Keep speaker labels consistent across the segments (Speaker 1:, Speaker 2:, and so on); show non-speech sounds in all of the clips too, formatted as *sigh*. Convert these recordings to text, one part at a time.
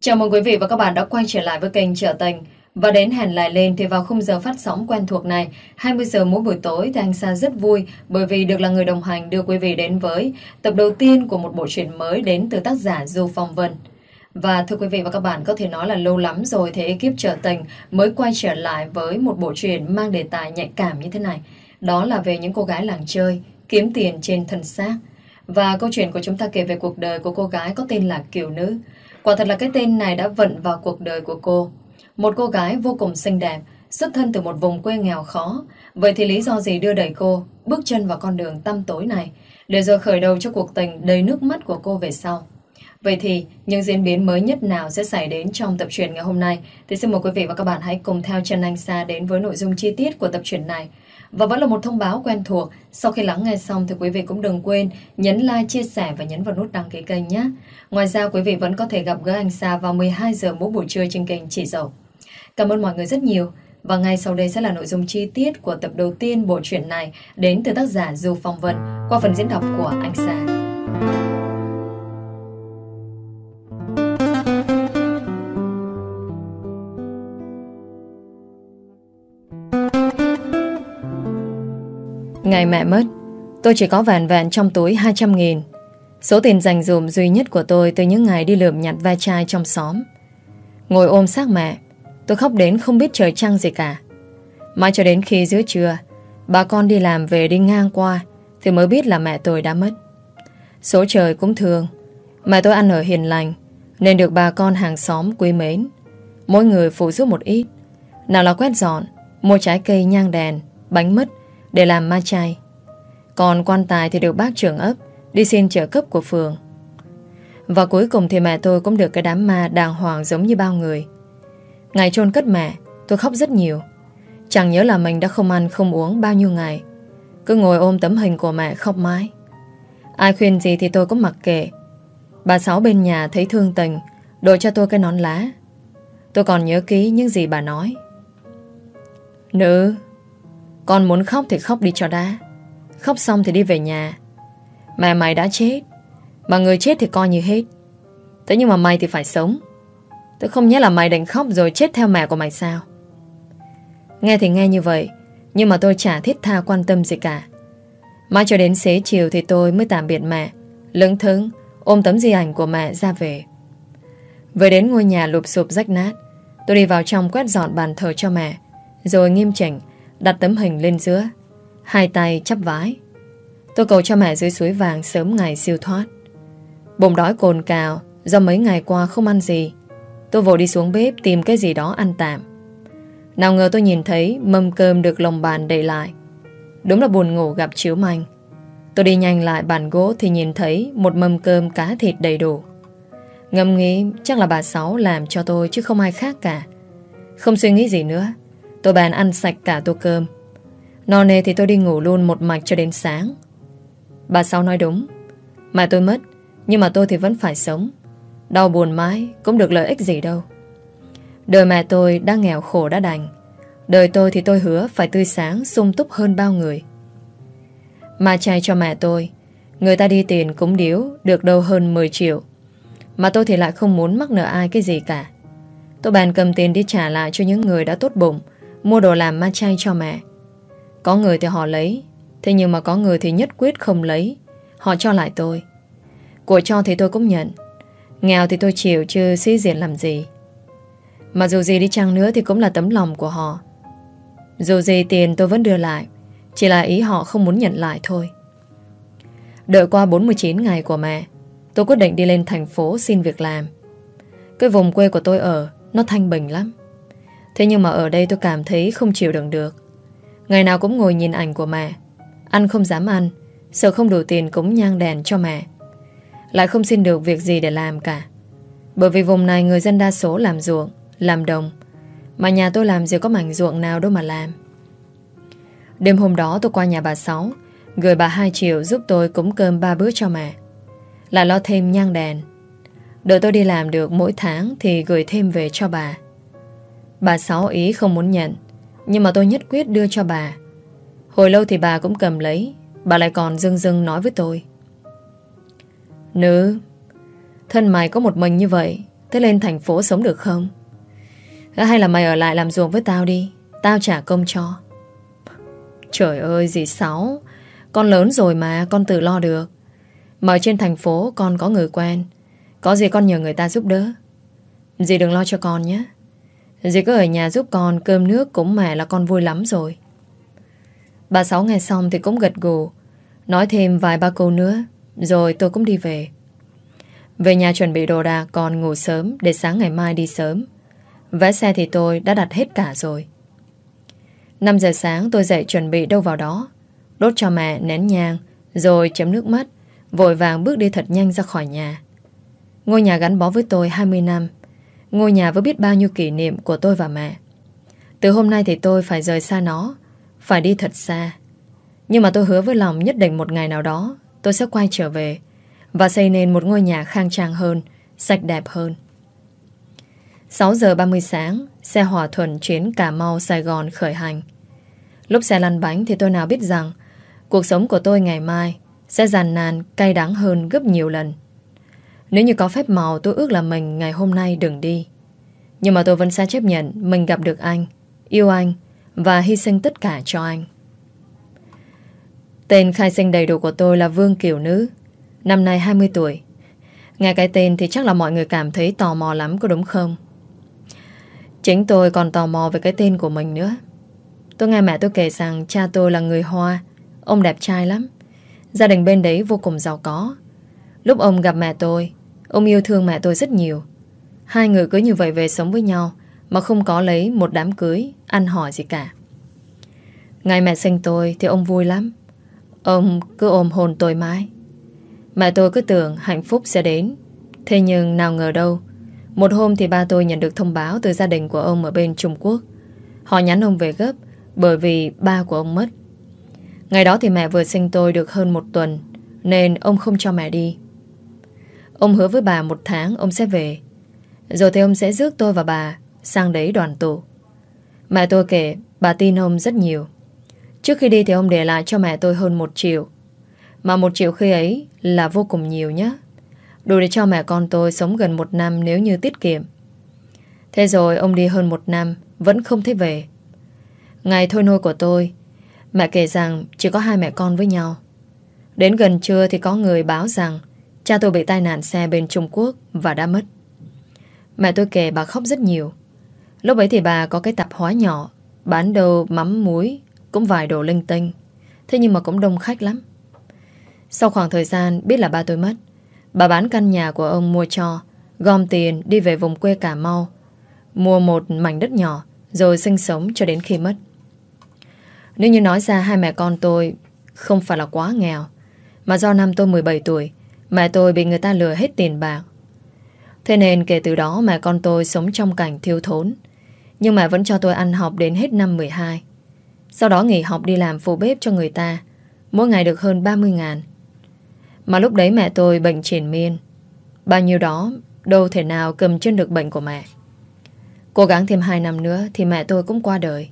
Speaker 1: Chào mừng quý vị và các bạn đã quay trở lại với kênh Trở Tình. Và đến hẹn lại lên thì vào khung giờ phát sóng quen thuộc này 20 giờ mỗi buổi tối thì anh Sa rất vui Bởi vì được là người đồng hành đưa quý vị đến với Tập đầu tiên của một bộ truyện mới đến từ tác giả Du Phong Vân. Và thưa quý vị và các bạn, có thể nói là lâu lắm rồi Thì ekip Trở Tình mới quay trở lại với một bộ truyện mang đề tài nhạy cảm như thế này. Đó là về những cô gái làng chơi, Kiếm tiền trên thân xác. Và câu chuyện của chúng ta kể về cuộc đời của cô gái có tên là Kiều Nữ. Quả thật là cái tên này đã vận vào cuộc đời của cô. Một cô gái vô cùng xinh đẹp, xuất thân từ một vùng quê nghèo khó. Vậy thì lý do gì đưa đẩy cô bước chân vào con đường tăm tối này để rồi khởi đầu cho cuộc tình đầy nước mắt của cô về sau? Vậy thì những diễn biến mới nhất nào sẽ xảy đến trong tập truyện ngày hôm nay thì xin mời quý vị và các bạn hãy cùng theo chân anh Sa đến với nội dung chi tiết của tập truyện này. Và vẫn là một thông báo quen thuộc, sau khi lắng nghe xong thì quý vị cũng đừng quên nhấn like, chia sẻ và nhấn vào nút đăng ký kênh nhé. Ngoài ra quý vị vẫn có thể gặp gỡ anh Sa vào 12 giờ mỗi buổi trưa trên kênh Chị Dậu. Cảm ơn mọi người rất nhiều. Và ngay sau đây sẽ là nội dung chi tiết của tập đầu tiên bộ truyện này đến từ tác giả Du Phong vân qua phần diễn đọc của anh Sa. Ngày mẹ mất, tôi chỉ có vẹn vẹn trong túi 200 nghìn. Số tiền dành dùm duy nhất của tôi từ những ngày đi lượm nhặt ve chai trong xóm. Ngồi ôm xác mẹ, tôi khóc đến không biết trời trăng gì cả. Mãi cho đến khi giữa trưa, bà con đi làm về đi ngang qua, thì mới biết là mẹ tôi đã mất. Số trời cũng thương, mẹ tôi ăn ở hiền lành, nên được bà con hàng xóm quý mến. Mỗi người phụ giúp một ít, nào là quét dọn, mua trái cây nhang đèn, bánh mứt, để làm ma chay. Còn quan tài thì được bác trưởng ấp đi xin trợ cấp của phường. Và cuối cùng thì mẹ tôi cũng được cái đám ma đàng hoàng giống như bao người. Ngày chôn cất mẹ, tôi khóc rất nhiều. Chẳng nhớ là mình đã không ăn không uống bao nhiêu ngày. Cứ ngồi ôm tấm hình của mẹ khóc mãi. Ai khuyên gì thì tôi cũng mặc kệ. Bà Sáu bên nhà thấy thương tình, đội cho tôi cái nón lá. Tôi còn nhớ kỹ những gì bà nói. Nữ, con muốn khóc thì khóc đi cho đã. Khóc xong thì đi về nhà. Mẹ mày đã chết. Mà người chết thì coi như hết. Thế nhưng mà mày thì phải sống. Tôi không nhớ là mày định khóc rồi chết theo mẹ của mày sao. Nghe thì nghe như vậy, Nhưng mà tôi chả thiết tha quan tâm gì cả. Mai cho đến xế chiều thì tôi mới tạm biệt mẹ, Lững thững, Ôm tấm di ảnh của mẹ ra về. Về đến ngôi nhà lụp sụp rách nát, Tôi đi vào trong quét dọn bàn thờ cho mẹ, Rồi nghiêm chỉnh Đặt tấm hình lên giữa. Hai tay chắp vái. Tôi cầu cho mẹ dưới suối vàng sớm ngày siêu thoát. Bụng đói cồn cào, Do mấy ngày qua không ăn gì. Tôi vội đi xuống bếp tìm cái gì đó ăn tạm. Nào ngờ tôi nhìn thấy Mâm cơm được lồng bàn đầy lại. Đúng là buồn ngủ gặp chiếu manh. Tôi đi nhanh lại bàn gỗ Thì nhìn thấy một mâm cơm cá thịt đầy đủ. Ngâm nghĩ chắc là bà Sáu làm cho tôi Chứ không ai khác cả. Không suy nghĩ gì nữa. Tôi bàn ăn sạch cả tô cơm. No nê thì tôi đi ngủ luôn một mạch cho đến sáng. Bà Sáu nói đúng. Mà tôi mất, Nhưng mà tôi thì vẫn phải sống. Đau buồn mãi, cũng được lợi ích gì đâu. Đời mẹ tôi đã nghèo khổ đã đành. Đời tôi thì tôi hứa Phải tươi sáng, sung túc hơn bao người. Mà trai cho mẹ tôi, Người ta đi tiền cũng điếu Được đâu hơn 10 triệu. Mà tôi thì lại không muốn mắc nợ ai cái gì cả. Tôi bàn cầm tiền đi trả lại cho những người đã tốt bụng Mua đồ làm ma chay cho mẹ. Có người thì họ lấy, Thế nhưng mà có người thì nhất quyết không lấy. Họ cho lại tôi. Của cho thì tôi cũng nhận. Nghèo thì tôi chịu chứ sĩ diện làm gì. Mà dù gì đi chăng nữa Thì cũng là tấm lòng của họ. Dù gì tiền tôi vẫn đưa lại, Chỉ là ý họ không muốn nhận lại thôi. Đợi qua 49 ngày của mẹ, Tôi quyết định đi lên thành phố xin việc làm. Cái vùng quê của tôi ở, Nó thanh bình lắm. Thế nhưng mà ở đây tôi cảm thấy không chịu đựng được. Ngày nào cũng ngồi nhìn ảnh của mẹ. Ăn không dám ăn, Sợ không đủ tiền cũng nhang đèn cho mẹ. Lại không xin được việc gì để làm cả. Bởi vì vùng này người dân đa số làm ruộng, Làm đồng. Mà nhà tôi làm gì có mảnh ruộng nào đâu mà làm. Đêm hôm đó tôi qua nhà bà Sáu, Gửi bà 2 triệu giúp tôi cúng cơm ba bữa cho mẹ. Lại lo thêm nhang đèn. Đợi tôi đi làm được mỗi tháng Thì gửi thêm về cho bà. Bà Sáu ý không muốn nhận, Nhưng mà tôi nhất quyết đưa cho bà. Hồi lâu thì bà cũng cầm lấy, Bà lại còn dưng dưng nói với tôi. Nữ, Thân mày có một mình như vậy, Thế lên thành phố sống được không? Hay là mày ở lại làm ruộng với tao đi, Tao trả công cho. Trời ơi, dì Sáu, Con lớn rồi mà, con tự lo được. Mà ở trên thành phố con có người quen, Có gì con nhờ người ta giúp đỡ. Dì đừng lo cho con nhé. Dì cứ ở nhà giúp con, Cơm nước cũng mẹ là con vui lắm rồi. Bà Sáu nghe xong thì cũng gật gù, Nói thêm vài ba câu nữa, Rồi tôi cũng đi về. Về nhà chuẩn bị đồ đạc, Còn ngủ sớm để sáng ngày mai đi sớm. Vé xe thì tôi đã đặt hết cả rồi. 5 giờ sáng tôi dậy chuẩn bị đâu vào đó. Đốt cho mẹ nén nhang, Rồi chấm nước mắt, Vội vàng bước đi thật nhanh ra khỏi nhà. Ngôi nhà gắn bó với tôi 20 năm Ngôi nhà với biết bao nhiêu kỷ niệm của tôi và mẹ. Từ hôm nay thì tôi phải rời xa nó, Phải đi thật xa. Nhưng mà tôi hứa với lòng nhất định một ngày nào đó, Tôi sẽ quay trở về Và xây nên một ngôi nhà khang trang hơn, Sạch đẹp hơn. 6 giờ 30 sáng, Xe hỏa thuần chuyến Cà Mau, Sài Gòn khởi hành. Lúc xe lăn bánh thì tôi nào biết rằng Cuộc sống của tôi ngày mai Sẽ giàn nàn cay đắng hơn gấp nhiều lần. Nếu như có phép màu, tôi ước là mình ngày hôm nay đừng đi. Nhưng mà tôi vẫn sẽ chấp nhận Mình gặp được anh, Yêu anh Và hy sinh tất cả cho anh. Tên khai sinh đầy đủ của tôi là Vương Kiều Nữ, Năm nay 20 tuổi. Nghe cái tên thì chắc là mọi người cảm thấy tò mò lắm, có đúng không? Chính tôi còn tò mò về cái tên của mình nữa. Tôi nghe mẹ tôi kể rằng cha tôi là người Hoa, Ông đẹp trai lắm. Gia đình bên đấy vô cùng giàu có. Lúc ông gặp mẹ tôi Ông yêu thương mẹ tôi rất nhiều. Hai người cứ như vậy về sống với nhau, Mà không có lấy một đám cưới, Ăn hỏi gì cả. Ngày mẹ sinh tôi thì ông vui lắm. Ông cứ ôm hồn tôi mãi. Mẹ tôi cứ tưởng hạnh phúc sẽ đến. Thế nhưng nào ngờ đâu, Một hôm thì ba tôi nhận được thông báo Từ gia đình của ông ở bên Trung Quốc. Họ nhắn ông về gấp Bởi vì ba của ông mất. Ngày đó thì mẹ vừa sinh tôi được hơn một tuần, Nên ông không cho mẹ đi. Ông hứa với bà một tháng ông sẽ về. Rồi thì ông sẽ rước tôi và bà Sang đấy đoàn tụ. Mẹ tôi kể, bà tin ông rất nhiều. Trước khi đi thì ông để lại cho mẹ tôi hơn một triệu. Mà một triệu khi ấy Là vô cùng nhiều nhé Đủ để cho mẹ con tôi sống gần một năm Nếu như tiết kiệm. Thế rồi ông đi hơn một năm, Vẫn không thấy về. Ngày thôi nôi của tôi, Mẹ kể rằng chỉ có hai mẹ con với nhau. Đến gần trưa thì có người báo rằng Cha tôi bị tai nạn xe bên Trung Quốc Và đã mất. Mẹ tôi kể bà khóc rất nhiều. Lúc ấy thì bà có cái tạp hóa nhỏ Bán đồ mắm muối Cũng vài đồ linh tinh. Thế nhưng mà cũng đông khách lắm. Sau khoảng thời gian biết là ba tôi mất Bà bán căn nhà của ông mua cho Gom tiền đi về vùng quê Cà Mau Mua một mảnh đất nhỏ Rồi sinh sống cho đến khi mất. Nếu như nói ra hai mẹ con tôi không phải là quá nghèo, mà do năm tôi 17 tuổi, mẹ tôi bị người ta lừa hết tiền bạc. Thế nên kể từ đó mẹ con tôi sống trong cảnh thiếu thốn. Nhưng mẹ vẫn cho tôi ăn học đến hết năm 12. Sau đó nghỉ học đi làm phụ bếp cho người ta, mỗi ngày được hơn 30 ngàn. Mà lúc đấy mẹ tôi bệnh triển miên. Bao nhiêu đó đâu thể nào cầm chân được bệnh của mẹ. Cố gắng thêm 2 năm nữa thì mẹ tôi cũng qua đời.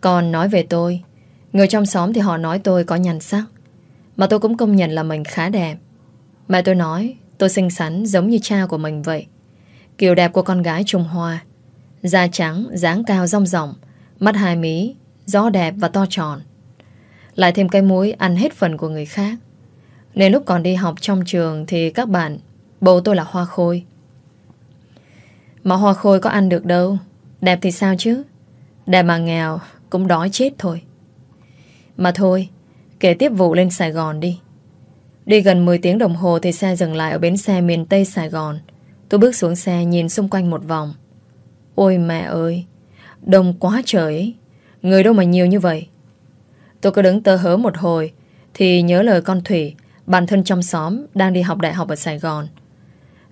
Speaker 1: Còn nói về tôi Người trong xóm thì họ nói tôi có nhan sắc Mà tôi cũng công nhận là mình khá đẹp Mẹ tôi nói Tôi xinh xắn giống như cha của mình vậy. Kiểu đẹp của con gái Trung Hoa. Da trắng, dáng cao rong ròng Mắt hai mí, gió đẹp và to tròn. Lại thêm cái mũi ăn hết phần của người khác. Nên lúc còn đi học trong trường Thì các bạn Bố tôi là Hoa Khôi. Mà Hoa Khôi có ăn được đâu? Đẹp thì sao chứ? Đẹp mà nghèo cũng đói chết thôi. Mà thôi Kể tiếp vụ lên Sài Gòn đi. Đi gần 10 tiếng đồng hồ Thì xe dừng lại ở bến xe miền Tây Sài Gòn. Tôi bước xuống xe nhìn xung quanh một vòng. Ôi mẹ ơi, Đông quá trời ấy. Người đâu mà nhiều như vậy? Tôi cứ đứng tơ hớ một hồi, Thì nhớ lời con Thủy, bạn thân trong xóm, Đang đi học đại học ở Sài Gòn.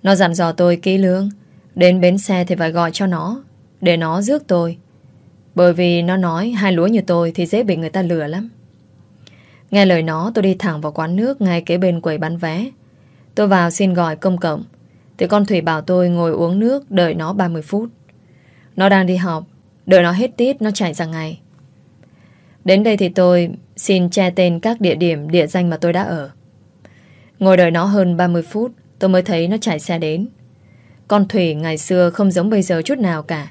Speaker 1: Nó dặn dò tôi kỹ lưỡng, Đến bến xe thì phải gọi cho nó, Để nó rước tôi. Bởi vì nó nói hai lúa như tôi thì dễ bị người ta lừa lắm. Nghe lời nó tôi đi thẳng vào quán nước ngay kế bên quầy bán vé. Tôi vào xin gọi công cộng. Thì con Thủy bảo tôi ngồi uống nước đợi nó 30 phút. Nó đang đi học. Đợi nó hết tiết nó chạy ra ngay. Đến đây thì tôi xin che tên các địa điểm, địa danh mà tôi đã ở. Ngồi đợi nó hơn 30 phút tôi mới thấy nó chạy xe đến. Con Thủy ngày xưa không giống bây giờ chút nào cả.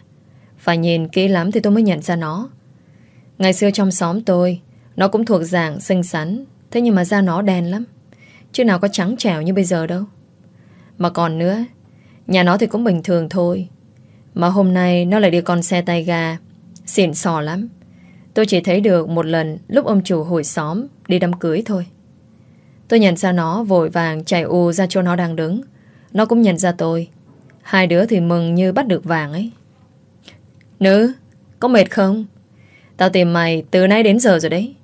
Speaker 1: Phải nhìn kỹ lắm thì tôi mới nhận ra nó. Ngày xưa trong xóm tôi, nó cũng thuộc dạng xinh xắn, thế nhưng mà da nó đen lắm. Chứ nào có trắng trẻo như bây giờ đâu. Mà còn nữa, nhà nó thì cũng bình thường thôi. Mà hôm nay nó lại đi con xe tay ga, xịn sò lắm. Tôi chỉ thấy được một lần lúc ông chủ hồi xóm đi đám cưới thôi. Tôi nhận ra nó vội vàng chạy u ra chỗ nó đang đứng. Nó cũng nhận ra tôi. Hai đứa thì mừng như bắt được vàng ấy. Nữ, có mệt không? Tao tìm mày từ nay đến giờ rồi đấy.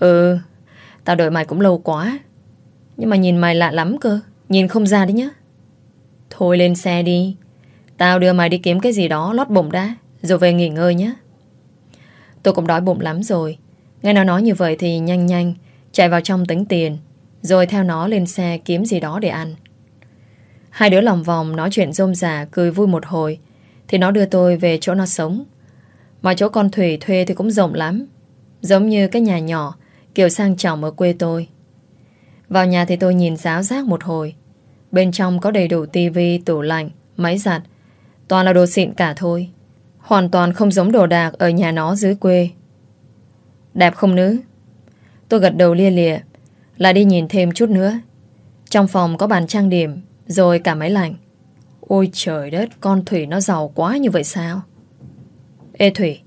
Speaker 1: Ừ, tao đợi mày cũng lâu quá. Nhưng mà nhìn mày lạ lắm cơ. Nhìn không ra đấy nhá. Thôi lên xe đi. Tao đưa mày đi kiếm cái gì đó lót bụng đã. Rồi về nghỉ ngơi nhé. Tôi cũng đói bụng lắm rồi. Nghe nó nói như vậy thì nhanh nhanh chạy vào trong tính tiền. Rồi theo nó lên xe kiếm gì đó để ăn. Hai đứa lòng vòng nói chuyện rôm rả cười vui một hồi thì nó đưa tôi về chỗ nó sống. Mà chỗ con Thủy thuê thì cũng rộng lắm. Giống như cái nhà nhỏ kiểu sang trọng ở quê tôi. Vào nhà thì tôi nhìn giáo giác một hồi. Bên trong có đầy đủ tivi, tủ lạnh, máy giặt. Toàn là đồ xịn cả thôi. Hoàn toàn không giống đồ đạc ở nhà nó dưới quê. Đẹp không nữ? Tôi gật đầu lia lịa. Lại đi nhìn thêm chút nữa. Trong phòng có bàn trang điểm, rồi cả máy lạnh. Ôi trời đất, con Thủy nó giàu quá như vậy sao? Ê Thủy,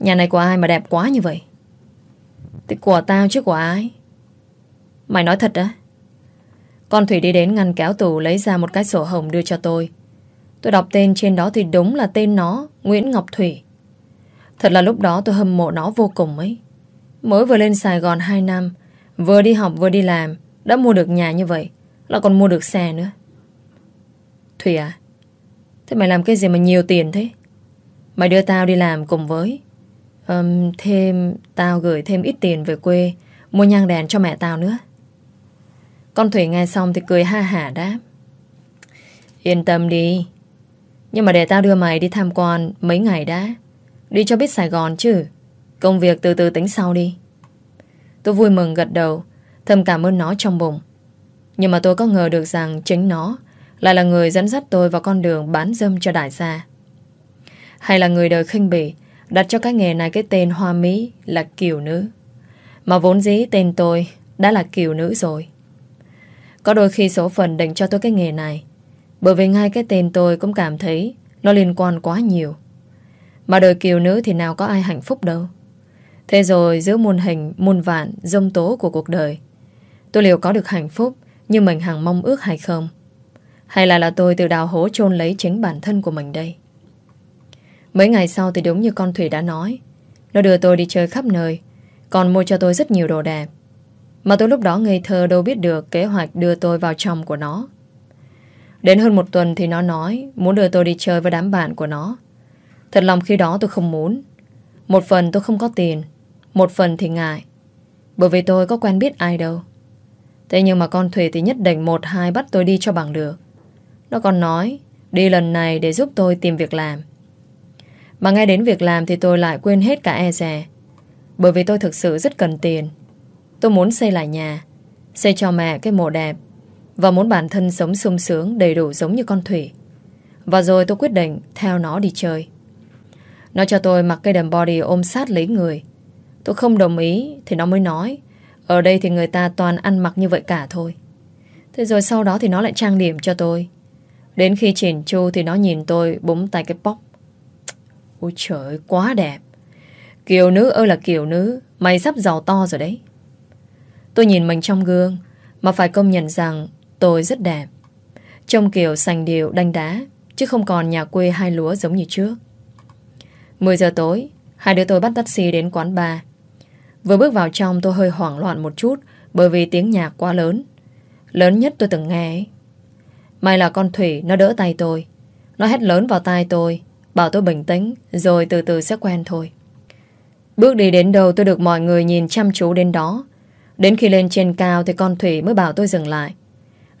Speaker 1: nhà này của ai mà đẹp quá như vậy? Thì của tao chứ của ai? Mày nói thật á? Con Thủy đi đến ngăn kéo tủ lấy ra một cái sổ hồng đưa cho tôi. Tôi đọc tên trên đó thì đúng là tên nó, Nguyễn Ngọc Thủy. Thật là lúc đó tôi hâm mộ nó vô cùng ấy. Mới vừa lên Sài Gòn 2 năm, vừa đi học vừa đi làm, đã mua được nhà như vậy, là còn mua được xe nữa. Thủy à, thế mày làm cái gì mà nhiều tiền thế? Mày đưa tao đi làm cùng với. Um, thêm, tao gửi thêm ít tiền về quê, mua nhang đèn cho mẹ tao nữa. Con Thủy nghe xong thì cười ha hả đáp. Yên tâm đi. Nhưng mà để tao đưa mày đi tham quan mấy ngày đã. Đi cho biết Sài Gòn chứ. Công việc từ từ tính sau đi. Tôi vui mừng gật đầu, thầm cảm ơn nó trong bụng. Nhưng mà tôi có ngờ được rằng chính nó lại là người dẫn dắt tôi vào con đường bán dâm cho đại gia. Hay là người đời khinh bỉ đặt cho cái nghề này cái tên hoa mỹ là kiều nữ. Mà vốn dĩ tên tôi đã là kiều nữ rồi. Có đôi khi số phận định cho tôi cái nghề này bởi vì ngay cái tên tôi cũng cảm thấy nó liên quan quá nhiều. Mà đời kiều nữ thì nào có ai hạnh phúc đâu. Thế rồi giữa muôn hình, muôn vạn, dông tố của cuộc đời, tôi liệu có được hạnh phúc như mình hằng mong ước hay không? Hay là là tôi tự đào hố chôn lấy chính bản thân của mình đây? Mấy ngày sau thì đúng như con Thủy đã nói, nó đưa tôi đi chơi khắp nơi, còn mua cho tôi rất nhiều đồ đẹp. Mà tôi lúc đó ngây thơ đâu biết được kế hoạch đưa tôi vào chồng của nó. Đến hơn một tuần thì nó nói muốn đưa tôi đi chơi với đám bạn của nó. Thật lòng khi đó tôi không muốn. Một phần tôi không có tiền, một phần thì ngại. Bởi vì tôi có quen biết ai đâu. Thế nhưng mà con Thủy thì nhất định một hai bắt tôi đi cho bằng được. Nó còn nói đi lần này để giúp tôi tìm việc làm. Mà ngay đến việc làm thì tôi lại quên hết cả e rè. Bởi vì tôi thực sự rất cần tiền. Tôi muốn xây lại nhà, xây cho mẹ cái mộ đẹp và muốn bản thân sống sung sướng đầy đủ giống như con Thủy. Và rồi tôi quyết định theo nó đi chơi. Nó cho tôi mặc cái đầm body ôm sát lấy người. Tôi không đồng ý thì nó mới nói ở đây thì người ta toàn ăn mặc như vậy cả thôi. Thế rồi sau đó thì nó lại trang điểm cho tôi. Đến khi chỉnh chu thì nó nhìn tôi búng tay cái bóc. Ôi trời ơi, quá đẹp. Kiều nữ ơi là kiều nữ, mày sắp giàu to rồi đấy. Tôi nhìn mình trong gương, mà phải công nhận rằng tôi rất đẹp. Trông kiểu sành điệu đanh đá, chứ không còn nhà quê hai lúa giống như trước. 10 giờ tối, hai đứa tôi bắt taxi đến quán bar. Vừa bước vào trong tôi hơi hoảng loạn một chút bởi vì tiếng nhạc quá lớn. Lớn nhất tôi từng nghe ấy. May là con Thủy nó đỡ tay tôi. Nó hét lớn vào tai tôi, bảo tôi bình tĩnh, rồi từ từ sẽ quen thôi. Bước đi đến đâu tôi được mọi người nhìn chăm chú đến đó. Đến khi lên trên cao thì con Thủy mới bảo tôi dừng lại.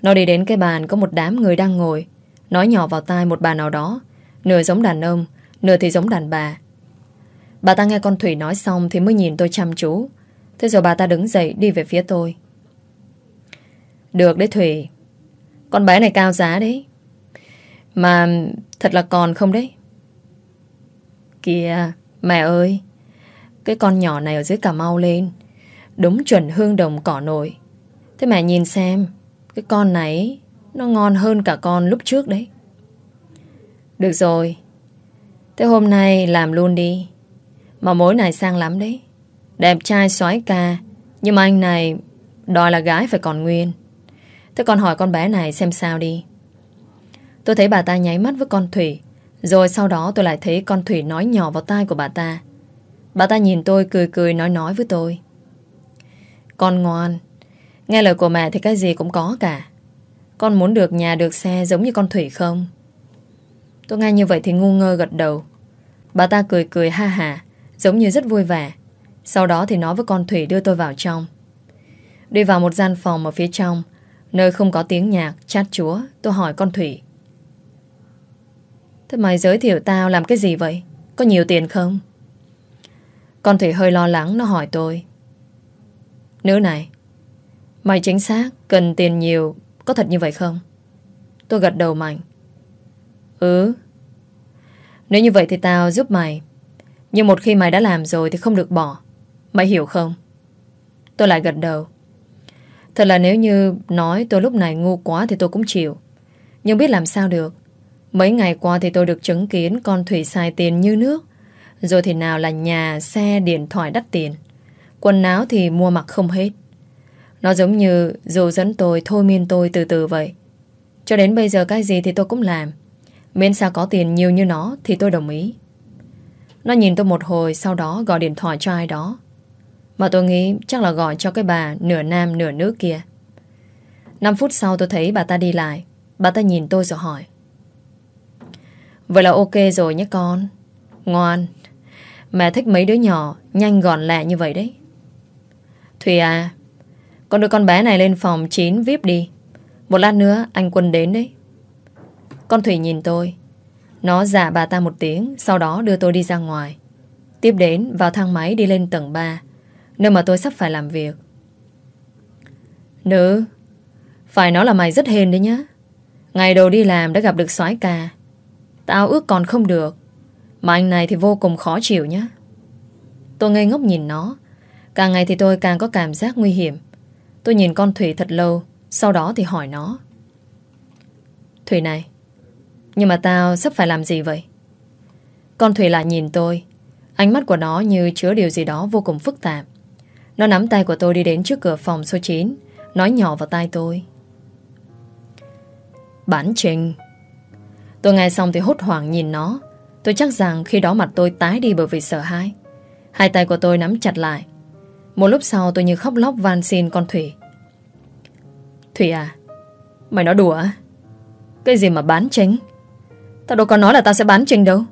Speaker 1: Nó đi đến cái bàn có một đám người đang ngồi, nói nhỏ vào tai một bà nào đó, nửa giống đàn ông, nửa thì giống đàn bà. Bà ta nghe con Thủy nói xong thì mới nhìn tôi chăm chú. Thế rồi bà ta đứng dậy đi về phía tôi. Được đấy Thủy. Con bé này cao giá đấy. Mà thật là còn không đấy? Kìa, mẹ ơi, cái con nhỏ này ở dưới Cà Mau lên, đúng chuẩn hương đồng cỏ nổi. Thế mẹ nhìn xem, cái con này nó ngon hơn cả con lúc trước đấy. Được rồi, thế hôm nay làm luôn đi. Mà mối này sang lắm đấy. Đẹp trai xoái ca, nhưng mà anh này đòi là gái phải còn nguyên. Thế con hỏi con bé này xem sao đi. Tôi thấy bà ta nháy mắt với con Thủy rồi sau đó tôi lại thấy con Thủy nói nhỏ vào tai của bà ta. Bà ta nhìn tôi cười cười nói nói với tôi. Con ngoan Nghe lời của mẹ thì cái gì cũng có cả. Con muốn được nhà được xe giống như con Thủy không? Tôi nghe như vậy thì ngu ngơ gật đầu. Bà ta cười cười ha hà Giống như rất vui vẻ. Sau đó thì nói với con Thủy đưa tôi vào trong. Đi vào một gian phòng ở phía trong Nơi không có tiếng nhạc, chát chúa Tôi hỏi con Thủy. Thế mày giới thiệu tao làm cái gì vậy? Có nhiều tiền không? Con Thủy hơi lo lắng, nó hỏi tôi Nữ này, Mày chính xác cần tiền nhiều, Có thật như vậy không? Tôi gật đầu mạnh Ừ Nếu như vậy thì tao giúp mày Nhưng một khi mày đã làm rồi Thì không được bỏ Mày hiểu không? Tôi lại gật đầu Thật là nếu như nói tôi lúc này ngu quá Thì tôi cũng chịu Nhưng biết làm sao được Mấy ngày qua thì tôi được chứng kiến con Thủy xài tiền như nước. Rồi thì nào là nhà, xe, điện thoại đắt tiền. Quần áo thì mua mặc không hết. Nó giống như dù dẫn tôi thôi miên tôi từ từ vậy. Cho đến bây giờ cái gì thì tôi cũng làm. Miễn sao có tiền nhiều như nó thì tôi đồng ý. Nó nhìn tôi một hồi sau đó gọi điện thoại cho ai đó. Mà tôi nghĩ chắc là gọi cho cái bà nửa nam nửa nữ kia. 5 phút sau tôi thấy bà ta đi lại. Bà ta nhìn tôi rồi hỏi. Vậy là ok rồi nhé con. Ngoan. Mẹ thích mấy đứa nhỏ, Nhanh gọn lẹ như vậy đấy. Thùy à Con đưa con bé này lên phòng 9 VIP đi. Một lát nữa anh Quân đến đấy. Con Thủy nhìn tôi. Nó giả bà ta một tiếng, Sau đó đưa tôi đi ra ngoài. Tiếp đến, vào thang máy đi lên tầng 3 Nơi mà tôi sắp phải làm việc. Nữ, Phải nói là mày rất hên đấy nhá. Ngày đầu đi làm đã gặp được soái ca. Tao ước còn không được. Mà anh này thì vô cùng khó chịu nhá Tôi ngây ngốc nhìn nó. Càng ngày thì tôi càng có cảm giác nguy hiểm. Tôi nhìn con Thủy thật lâu, Sau đó thì hỏi nó. Thủy này, Nhưng mà tao sắp phải làm gì vậy? Con Thủy lại nhìn tôi. Ánh mắt của nó như chứa điều gì đó vô cùng phức tạp. Nó nắm tay của tôi đi đến trước cửa phòng số 9 Nói nhỏ vào tai tôi. Bản trình Tôi nghe xong thì hốt hoảng nhìn nó. Tôi chắc rằng khi đó mặt tôi tái đi bởi vì sợ hãi. Hai tay của tôi nắm chặt lại. Một lúc sau tôi như khóc lóc van xin con Thủy. Thủy à Mày nói đùa à Cái gì mà bán tránh Tao đâu có nói là tao sẽ bán trình đâu.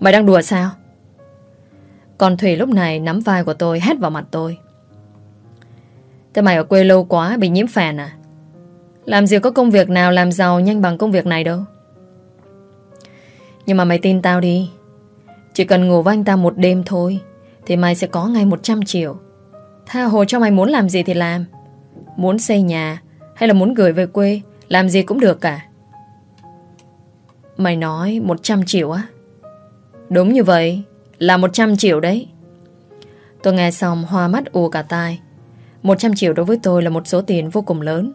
Speaker 1: Mày đang đùa sao? Còn Thủy lúc này nắm vai của tôi Hét vào mặt tôi. Thế mày ở quê lâu quá bị nhiễm phèn à? Làm gì có công việc nào làm giàu nhanh bằng công việc này đâu nhưng mà mày tin tao đi. Chỉ cần ngủ với anh ta một đêm thôi, Thì mày sẽ có ngay 100 triệu. Tha hồ cho mày muốn làm gì thì làm. Muốn xây nhà, Hay là muốn gửi về quê, Làm gì cũng được cả. Mày nói 100 triệu á? Đúng như vậy, Là 100 triệu đấy. Tôi nghe xong hoa mắt ù cả tai. 100 triệu đối với tôi là một số tiền vô cùng lớn.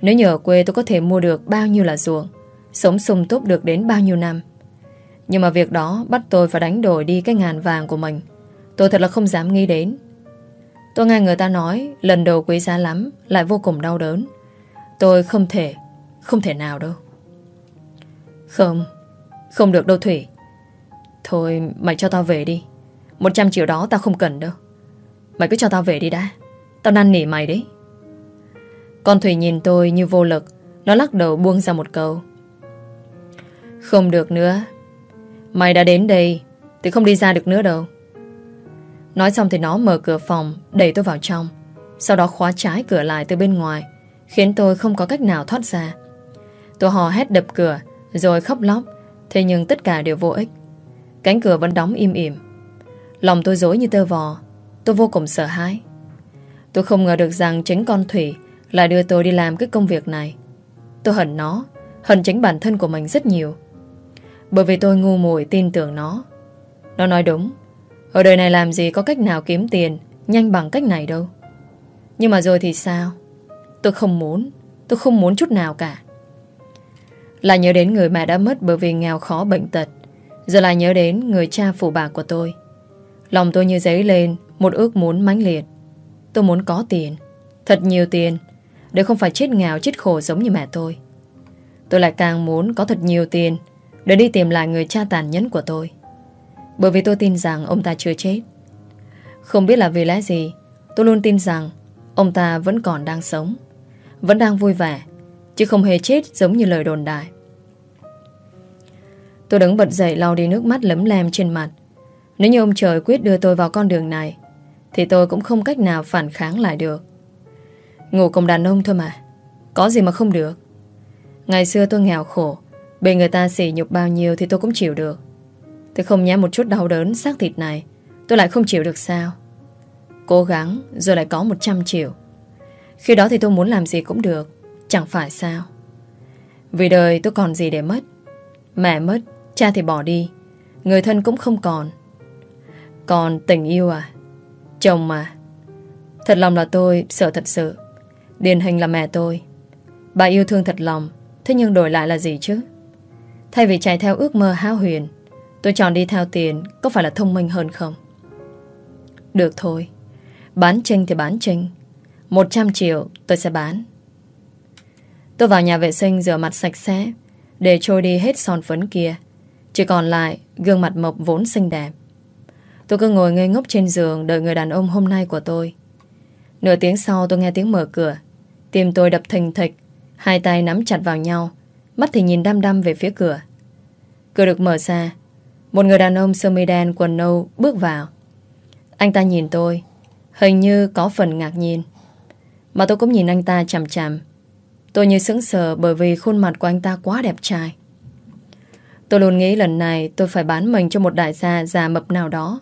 Speaker 1: Nếu nhờ ở quê tôi có thể mua được bao nhiêu là ruộng, Sống sung túc được đến bao nhiêu năm nhưng mà việc đó bắt tôi phải đánh đổi đi cái ngàn vàng của mình. Tôi thật là không dám nghĩ đến. Tôi nghe người ta nói lần đầu quý giá lắm lại vô cùng đau đớn. Tôi không thể, không thể nào đâu. Không, không được đâu Thủy. Thôi mày cho tao về đi. 100 triệu đó tao không cần đâu. Mày cứ cho tao về đi đã. Tao năn nỉ mày đấy. Con Thủy nhìn tôi như vô lực. Nó lắc đầu buông ra một câu. Không được nữa. Mày đã đến đây, Thì không đi ra được nữa đâu. Nói xong thì nó mở cửa phòng, Đẩy tôi vào trong. Sau đó khóa trái cửa lại từ bên ngoài, Khiến tôi không có cách nào thoát ra. Tôi hò hét đập cửa, Rồi khóc lóc, Thế nhưng tất cả đều vô ích. Cánh cửa vẫn đóng im ỉm. Lòng tôi dối như tơ vò, Tôi vô cùng sợ hãi. Tôi không ngờ được rằng chính con Thủy Lại đưa tôi đi làm cái công việc này. Tôi hận nó, Hận chính bản thân của mình rất nhiều. Bởi vì tôi ngu muội tin tưởng nó. Nó nói đúng. Ở đời này làm gì có cách nào kiếm tiền Nhanh bằng cách này đâu. Nhưng mà rồi thì sao? Tôi không muốn. Tôi không muốn chút nào cả. Lại nhớ đến người mẹ đã mất bởi vì nghèo khó bệnh tật. Giờ lại nhớ đến người cha phụ bạc của tôi. Lòng tôi như giấy lên Một ước muốn mãnh liệt. Tôi muốn có tiền. Thật nhiều tiền. Để không phải chết nghèo, chết khổ giống như mẹ tôi. Tôi lại càng muốn có thật nhiều tiền để đi tìm lại người cha tàn nhẫn của tôi. Bởi vì tôi tin rằng ông ta chưa chết. Không biết là vì lẽ gì, Tôi luôn tin rằng Ông ta vẫn còn đang sống, Vẫn đang vui vẻ, Chứ không hề chết giống như lời đồn đại. Tôi đứng bật dậy lau đi nước mắt lấm lem trên mặt. Nếu như ông trời quyết đưa tôi vào con đường này, Thì tôi cũng không cách nào phản kháng lại được. Ngủ cùng đàn ông thôi mà, Có gì mà không được. Ngày xưa tôi nghèo khổ Bị người ta xỉ nhục bao nhiêu thì tôi cũng chịu được. Tôi không nhá một chút đau đớn, xác thịt này. Tôi lại không chịu được sao? Cố gắng, rồi lại có 100 triệu. Khi đó thì tôi muốn làm gì cũng được, Chẳng phải sao? Vì đời tôi còn gì để mất. Mẹ mất, Cha thì bỏ đi. Người thân cũng không còn. Còn tình yêu à? Chồng mà. Thật lòng là tôi sợ thật sự. Điển hình là mẹ tôi. Bà yêu thương thật lòng, Thế nhưng đổi lại là gì chứ? Thay vì chạy theo ước mơ hao huyền, Tôi chọn đi theo tiền Có phải là thông minh hơn không? Được thôi, Bán tranh thì bán tranh 100 triệu tôi sẽ bán. Tôi vào nhà vệ sinh rửa mặt sạch sẽ, Để trôi đi hết son phấn kia, Chỉ còn lại gương mặt mộc vốn xinh đẹp. Tôi cứ ngồi ngây ngốc trên giường Đợi người đàn ông hôm nay của tôi. Nửa tiếng sau tôi nghe tiếng mở cửa, Tim tôi đập thình thịch, Hai tay nắm chặt vào nhau Mắt thì nhìn đăm đăm về phía cửa. Cửa được mở ra. Một người đàn ông sơ mi đen quần nâu bước vào. Anh ta nhìn tôi. Hình như có phần ngạc nhiên. Mà tôi cũng nhìn anh ta chằm chằm. Tôi như sững sờ bởi vì khuôn mặt của anh ta quá đẹp trai. Tôi luôn nghĩ lần này tôi phải bán mình cho một đại gia già mập nào đó.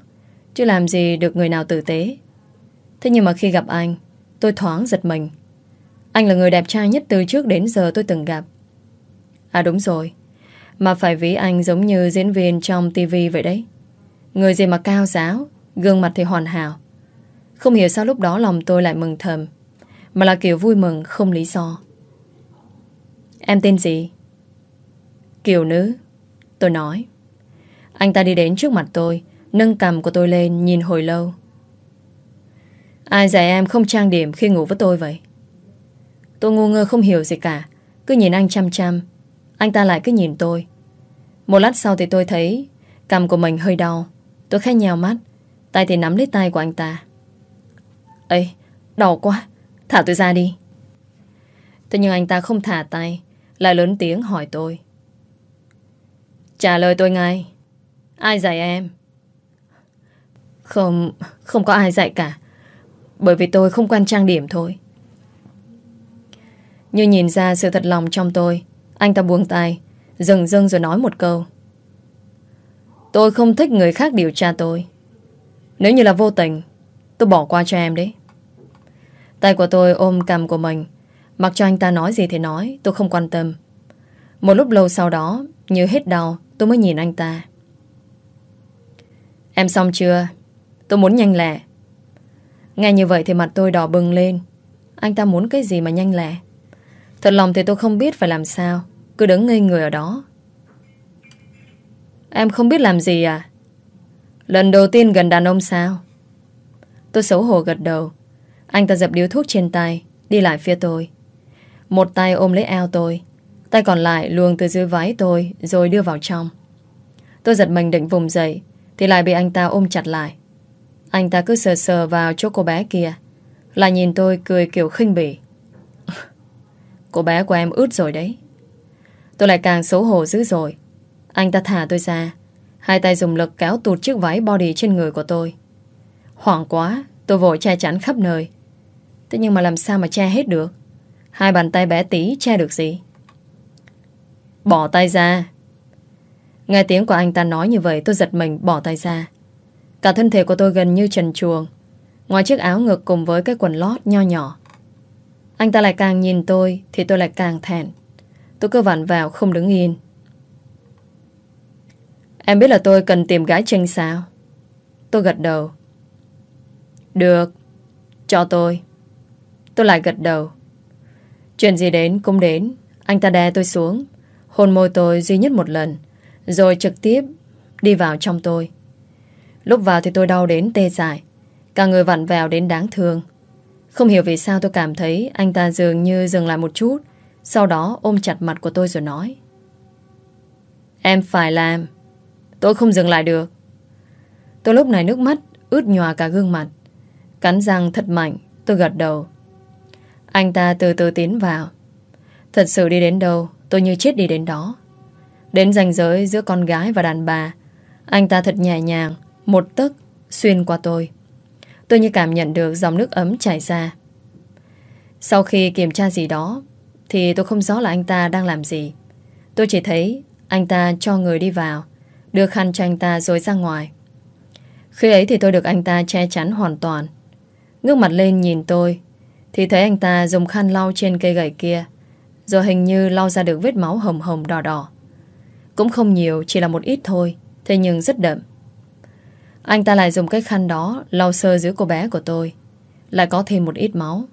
Speaker 1: Chứ làm gì được người nào tử tế. Thế nhưng mà khi gặp anh, Tôi thoáng giật mình. Anh là người đẹp trai nhất từ trước đến giờ tôi từng gặp. À đúng rồi. Mà phải ví anh giống như diễn viên trong tivi vậy đấy. Người gì mà cao giáo, Gương mặt thì hoàn hảo. Không hiểu sao lúc đó lòng tôi lại mừng thầm, Mà là kiểu vui mừng, không lý do. Em tên gì? Kiều nữ, Tôi nói. Anh ta đi đến trước mặt tôi, Nâng cầm của tôi lên, nhìn hồi lâu. Ai dạy em không trang điểm khi ngủ với tôi vậy? Tôi ngu ngơ không hiểu gì cả, Cứ nhìn anh chăm chăm anh ta lại cứ nhìn tôi. Một lát sau thì tôi thấy Cầm của mình hơi đau. Tôi khẽ nhào mắt Tay thì nắm lấy tay của anh ta. Ê, đau quá Thả tôi ra đi. Thế nhưng anh ta không thả tay Lại lớn tiếng hỏi tôi. Trả lời tôi ngay Ai dạy em? Không, không có ai dạy cả Bởi vì tôi không quan trang điểm thôi. Như nhìn ra sự thật lòng trong tôi anh ta buông tay Dừng dưng rồi nói một câu. Tôi không thích người khác điều tra tôi. Nếu như là vô tình, Tôi bỏ qua cho em đấy. Tay của tôi ôm cầm của mình. Mặc cho anh ta nói gì thì nói, Tôi không quan tâm. Một lúc lâu sau đó, Như hết đau, tôi mới nhìn anh ta. Em xong chưa? Tôi muốn nhanh lẹ. Nghe như vậy thì mặt tôi đỏ bừng lên. Anh ta muốn cái gì mà nhanh lẹ? Thật lòng thì tôi không biết phải làm sao. Cứ đứng ngây người ở đó. Em không biết làm gì à? Lần đầu tiên gần đàn ông sao? Tôi xấu hổ gật đầu. Anh ta dập điếu thuốc trên tay, Đi lại phía tôi. Một tay ôm lấy eo tôi, Tay còn lại luồng từ dưới váy tôi Rồi đưa vào trong. Tôi giật mình định vùng dậy, Thì lại bị anh ta ôm chặt lại. Anh ta cứ sờ sờ vào chỗ cô bé kia, Lại nhìn tôi cười kiểu khinh bỉ. Cô bé của em ướt rồi đấy. Tôi lại càng xấu hổ dữ rồi Anh ta thả tôi ra. Hai tay dùng lực kéo tụt chiếc váy body trên người của tôi. Hoảng quá, Tôi vội che chắn khắp nơi. Thế nhưng mà làm sao mà che hết được? Hai bàn tay bé tí che được gì? Bỏ tay ra. Nghe tiếng của anh ta nói như vậy, tôi giật mình, bỏ tay ra. Cả thân thể của tôi gần như trần chuồng Ngoài chiếc áo ngực cùng với cái quần lót nho nhỏ anh ta lại càng nhìn tôi Thì tôi lại càng thẹn. Tôi cứ vặn vào không đứng yên. Em biết là tôi cần tìm gái tranh sao? Tôi gật đầu. Được, Cho tôi. Tôi lại gật đầu. Chuyện gì đến cũng đến. Anh ta đè tôi xuống. Hôn môi tôi duy nhất một lần, Rồi trực tiếp đi vào trong tôi. Lúc vào thì tôi đau đến tê dại. Cả người vặn vào đến đáng thương. Không hiểu vì sao tôi cảm thấy Anh ta dường như dừng lại một chút. Sau đó, ôm chặt mặt của tôi rồi nói. Em phải làm. Tôi không dừng lại được. Tôi lúc này nước mắt ướt nhòa cả gương mặt. Cắn răng thật mạnh, Tôi gật đầu. Anh ta từ từ tiến vào. Thật sự đi đến đâu, Tôi như chết đi đến đó. Đến ranh giới giữa con gái và đàn bà, Anh ta thật nhẹ nhàng, Một tấc xuyên qua tôi. Tôi như cảm nhận được dòng nước ấm chảy ra. Sau khi kiểm tra gì đó, Thì tôi không rõ là anh ta đang làm gì. Tôi chỉ thấy Anh ta cho người đi vào, Đưa khăn cho anh ta rồi ra ngoài. Khi ấy thì tôi được anh ta che chắn hoàn toàn. Ngước mặt lên nhìn tôi, Thì thấy anh ta dùng khăn lau trên cây gậy kia, Rồi hình như lau ra được vết máu hồng hồng đỏ đỏ. Cũng không nhiều, Chỉ là một ít thôi, Thế nhưng rất đậm. Anh ta lại dùng cái khăn đó Lau sơ dưới cô bé của tôi. Lại có thêm một ít máu.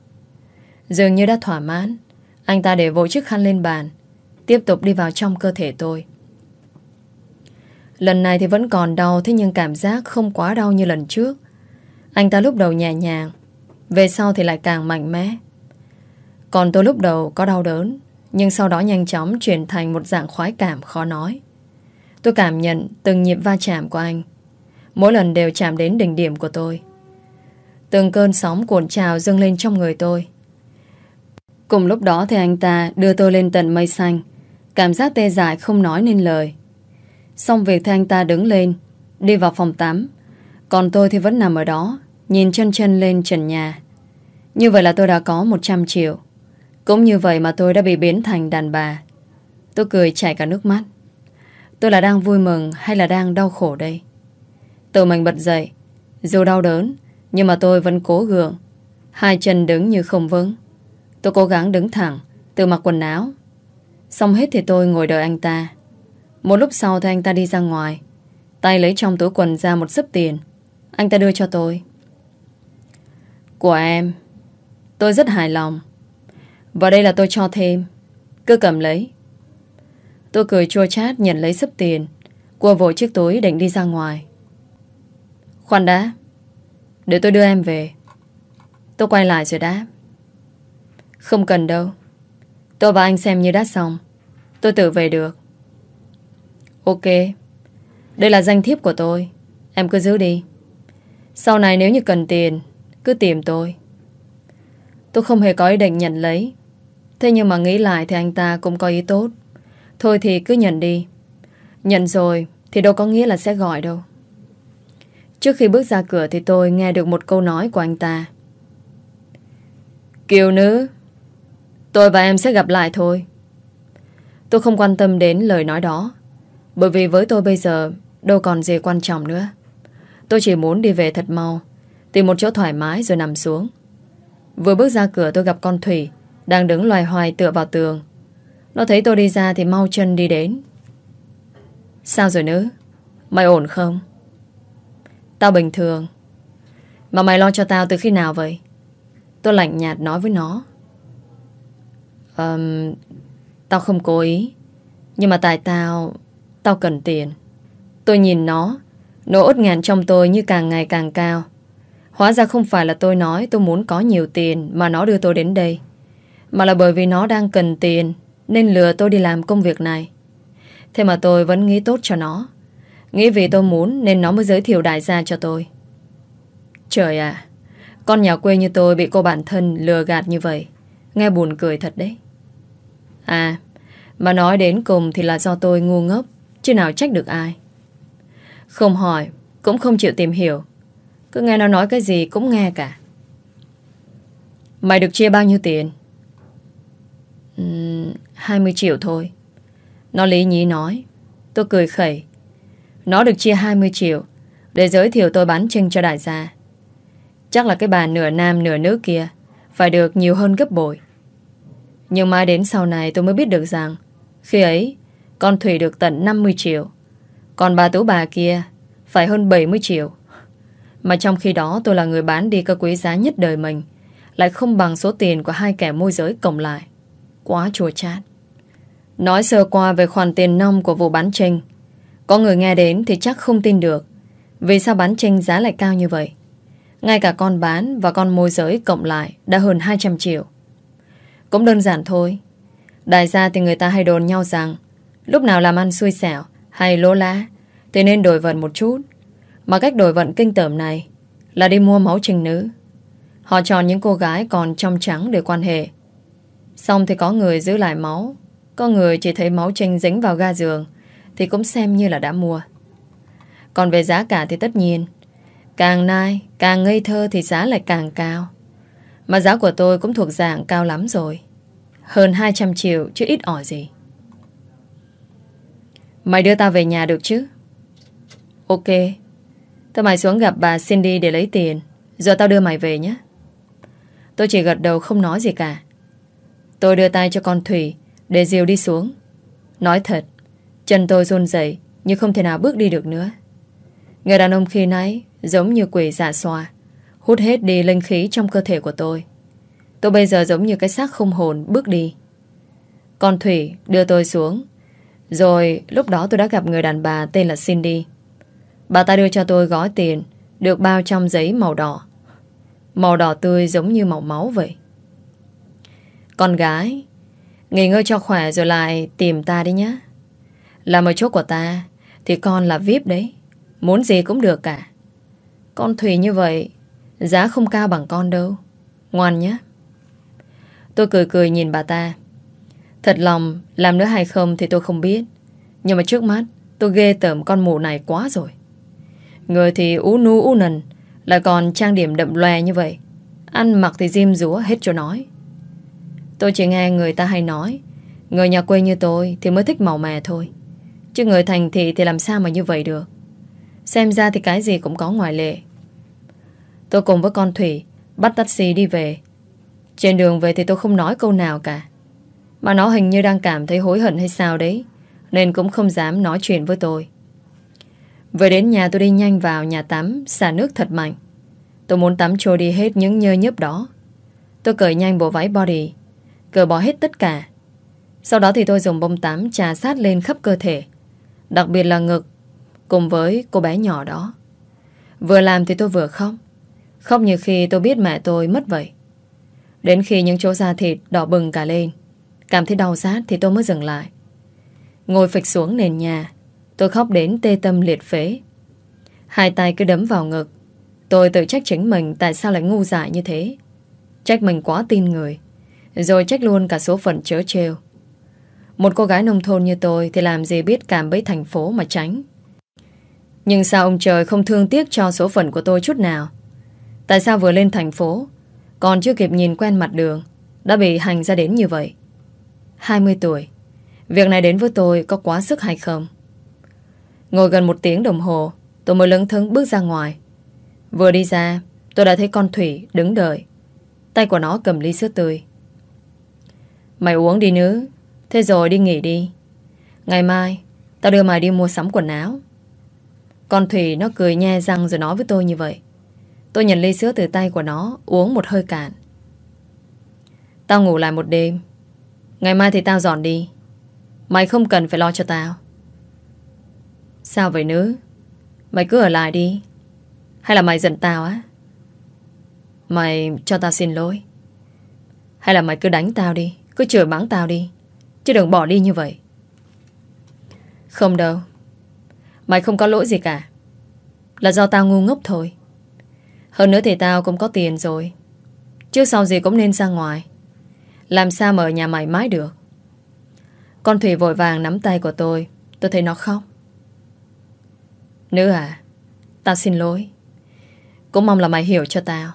Speaker 1: Dường như đã thỏa mãn. Anh ta để vội chiếc khăn lên bàn. Tiếp tục đi vào trong cơ thể tôi. Lần này thì vẫn còn đau, Thế nhưng cảm giác không quá đau như lần trước. Anh ta lúc đầu nhẹ nhàng, Về sau thì lại càng mạnh mẽ. Còn tôi lúc đầu có đau đớn, Nhưng sau đó nhanh chóng chuyển thành một dạng khoái cảm khó nói. Tôi cảm nhận từng nhịp va chạm của anh. Mỗi lần đều chạm đến đỉnh điểm của tôi. Từng cơn sóng cuộn trào dâng lên trong người tôi. Cùng lúc đó thì anh ta đưa tôi lên tận mây xanh. Cảm giác tê dại không nói nên lời. Xong việc thì anh ta đứng lên, Đi vào phòng tắm. Còn tôi thì vẫn nằm ở đó, Nhìn chân chân lên trần nhà. Như vậy là tôi đã có 100 triệu. Cũng như vậy mà tôi đã bị biến thành đàn bà. Tôi cười chảy cả nước mắt. Tôi là đang vui mừng Hay là đang đau khổ đây? Tự mình bật dậy. Dù đau đớn, Nhưng mà tôi vẫn cố gượng. Hai chân đứng như không vững. Tôi cố gắng đứng thẳng Tự mặc quần áo. Xong hết thì tôi ngồi đợi anh ta. Một lúc sau thì anh ta đi ra ngoài. Tay lấy trong túi quần ra một sấp tiền. Anh ta đưa cho tôi. Của em, Tôi rất hài lòng. Và đây là tôi cho thêm. Cứ cầm lấy. Tôi cười chua chát nhận lấy sấp tiền. Cua vội chiếc túi định đi ra ngoài. Khoan đã. Để tôi đưa em về. Tôi quay lại rồi đáp. Không cần đâu. Tôi và anh xem như đã xong. Tôi tự về được. Ok. Đây là danh thiếp của tôi. Em cứ giữ đi. Sau này nếu như cần tiền, Cứ tìm tôi. Tôi không hề có ý định nhận lấy. Thế nhưng mà nghĩ lại thì anh ta cũng có ý tốt. Thôi thì cứ nhận đi. Nhận rồi Thì đâu có nghĩa là sẽ gọi đâu. Trước khi bước ra cửa Thì tôi nghe được một câu nói của anh ta. Kiều nữ, Tôi và em sẽ gặp lại thôi. Tôi không quan tâm đến lời nói đó, bởi vì với tôi bây giờ Đâu còn gì quan trọng nữa. Tôi chỉ muốn đi về thật mau, Tìm một chỗ thoải mái rồi nằm xuống. Vừa bước ra cửa tôi gặp con Thủy Đang đứng loài hoài tựa vào tường. Nó thấy tôi đi ra thì mau chân đi đến. Sao rồi nữ? Mày ổn không? Tao bình thường Mà mày lo cho tao từ khi nào vậy Tôi lạnh nhạt nói với nó um, Tao không cố ý Nhưng mà tại tao Tao cần tiền Tôi nhìn nó Nỗi ốt ngàn trong tôi như càng ngày càng cao Hóa ra không phải là tôi nói tôi muốn có nhiều tiền mà nó đưa tôi đến đây. Mà là bởi vì nó đang cần tiền nên lừa tôi đi làm công việc này. Thế mà tôi vẫn nghĩ tốt cho nó. Nghĩ vì tôi muốn nên nó mới giới thiệu đại gia cho tôi. Trời à, con nhà quê như tôi bị cô bạn thân lừa gạt như vậy. Nghe buồn cười thật đấy. À, mà nói đến cùng thì là do tôi ngu ngốc Chứ nào trách được ai. Không hỏi Cũng không chịu tìm hiểu. Cứ nghe nó nói cái gì cũng nghe cả. Mày được chia bao nhiêu tiền? Uhm, 20 triệu thôi. Nó lý nhí nói. Tôi cười khẩy. Nó được chia 20 triệu Để giới thiệu tôi bán chân cho đại gia Chắc là cái bà nửa nam nửa nữ kia Phải được nhiều hơn gấp bội Nhưng mai đến sau này tôi mới biết được rằng Khi ấy, con Thủy được tận 50 triệu. Còn bà Tú bà kia phải hơn 70 triệu. Mà trong khi đó tôi là người bán đi cơ quý giá nhất đời mình. Lại không bằng số tiền của hai kẻ môi giới cộng lại. Quá chua chát. Nói sơ qua về khoản tiền nông của vụ bán tranh. Có người nghe đến thì chắc không tin được. Vì sao bán tranh giá lại cao như vậy? Ngay cả con bán và con môi giới cộng lại đã hơn 200 triệu. Cũng đơn giản thôi. Đại gia thì người ta hay đồn nhau rằng lúc nào làm ăn xui xẻo hay lỗ lá thì nên đổi vận một chút. Mà cách đổi vận kinh tởm này là đi mua máu trình nữ. Họ chọn những cô gái còn trong trắng để quan hệ. Xong thì có người giữ lại máu, có người chỉ thấy máu trình dính vào ga giường thì cũng xem như là đã mua. Còn về giá cả thì tất nhiên Càng nai, càng ngây thơ thì giá lại càng cao. Mà giá của tôi cũng thuộc dạng cao lắm rồi. Hơn 200 triệu chứ ít ỏi gì. Mày đưa tao về nhà được chứ? Ok. Tao mày xuống gặp bà Cindy để lấy tiền. Rồi tao đưa mày về nhé. Tôi chỉ gật đầu không nói gì cả. Tôi đưa tay cho con Thủy để diều đi xuống. Nói thật, chân tôi run rẩy nhưng không thể nào bước đi được nữa. Người đàn ông khi nãy giống như quỷ dạ giả xoa, hút hết đi linh khí trong cơ thể của tôi. Tôi bây giờ giống như cái xác không hồn bước đi. Con Thủy đưa tôi xuống. Rồi lúc đó tôi đã gặp người đàn bà tên là Cindy. Bà ta đưa cho tôi gói tiền được bao trong giấy màu đỏ. Màu đỏ tươi giống như màu máu vậy. Con gái, nghỉ ngơi cho khỏe rồi lại tìm ta đi nhé. Làm ở chỗ của ta thì con là VIP đấy. Muốn gì cũng được cả. Con Thùy như vậy, giá không cao bằng con đâu. Ngoan nhé. Tôi cười cười nhìn bà ta. Thật lòng, làm nữa hay không thì tôi không biết. Nhưng mà trước mắt, tôi ghê tởm con mụ này quá rồi. Người thì ú nu ú nần, lại còn trang điểm đậm loè như vậy. Ăn mặc thì diêm rúa hết cho nói. Tôi chỉ nghe người ta hay nói, người nhà quê như tôi thì mới thích màu mè thôi. Chứ người thành thị thì làm sao mà như vậy được. Xem ra thì cái gì cũng có ngoại lệ. Tôi cùng với con Thủy Bắt taxi đi về. Trên đường về thì tôi không nói câu nào cả. Mà nó hình như đang cảm thấy hối hận hay sao đấy, Nên cũng không dám nói chuyện với tôi. Về đến nhà tôi đi nhanh vào nhà tắm, Xả nước thật mạnh. Tôi muốn tắm trôi đi hết những nhơ nhớp đó. Tôi cởi nhanh bộ váy body, Cởi bỏ hết tất cả. Sau đó thì tôi dùng bông tắm trà sát lên khắp cơ thể. Đặc biệt là ngực, Cùng với cô bé nhỏ đó. Vừa làm thì tôi vừa khóc. Khóc như khi tôi biết mẹ tôi mất vậy. Đến khi những chỗ da thịt đỏ bừng cả lên, Cảm thấy đau rát thì tôi mới dừng lại. Ngồi phịch xuống nền nhà, Tôi khóc đến tê tâm liệt phế. Hai tay cứ đấm vào ngực. Tôi tự trách chính mình Tại sao lại ngu dại như thế. Trách mình quá tin người, Rồi trách luôn cả số phận chớ trêu. Một cô gái nông thôn như tôi Thì làm gì biết cảm bấy thành phố mà tránh nhưng sao ông trời không thương tiếc cho số phận của tôi chút nào? Tại sao vừa lên thành phố, còn chưa kịp nhìn quen mặt đường, đã bị hành ra đến như vậy? 20 tuổi, việc này đến với tôi có quá sức hay không? Ngồi gần một tiếng đồng hồ, tôi mới lững thững bước ra ngoài. Vừa đi ra, tôi đã thấy con Thủy đứng đợi. Tay của nó cầm ly sữa tươi. Mày uống đi nữ, thế rồi đi nghỉ đi. Ngày mai, tao đưa mày đi mua sắm quần áo. Con Thủy nó cười nhe răng rồi nói với tôi như vậy. Tôi nhận ly sữa từ tay của nó, uống một hơi cạn. Tao ngủ lại một đêm. Ngày mai thì tao dọn đi. Mày không cần phải lo cho tao. Sao vậy nữ? Mày cứ ở lại đi. Hay là mày giận tao á? Mày cho tao xin lỗi. Hay là mày cứ đánh tao đi, cứ chửi mắng tao đi. Chứ đừng bỏ đi như vậy. Không đâu. Mày không có lỗi gì cả. Là do tao ngu ngốc thôi. Hơn nữa thì tao cũng có tiền rồi. Trước sau gì cũng nên ra ngoài. Làm sao mà ở nhà mày mãi được? Con Thủy vội vàng nắm tay của tôi. Tôi thấy nó khóc. Nữ à Tao xin lỗi. Cũng mong là mày hiểu cho tao.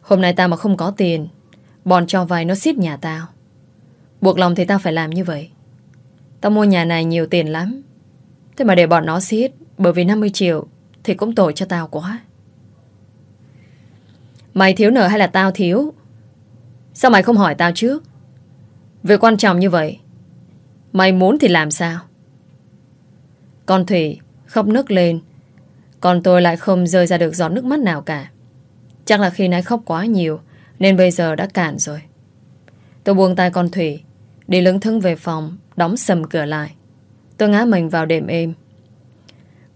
Speaker 1: Hôm nay tao mà không có tiền Bọn cho vay nó xiết nhà tao. Buộc lòng thì tao phải làm như vậy Tao mua nhà này nhiều tiền lắm Thế mà để bọn nó xiết Bởi vì 50 triệu Thì cũng tội cho tao quá Mày thiếu nợ hay là tao thiếu Sao mày không hỏi tao trước Việc quan trọng như vậy, Mày muốn thì làm sao? Con Thủy khóc nức lên. Còn tôi lại không rơi ra được giọt nước mắt nào cả. Chắc là khi nãy khóc quá nhiều, nên bây giờ đã cạn rồi. Tôi buông tay con Thủy đi lững thững về phòng đóng sầm cửa lại. Tôi ngã mình vào đêm êm.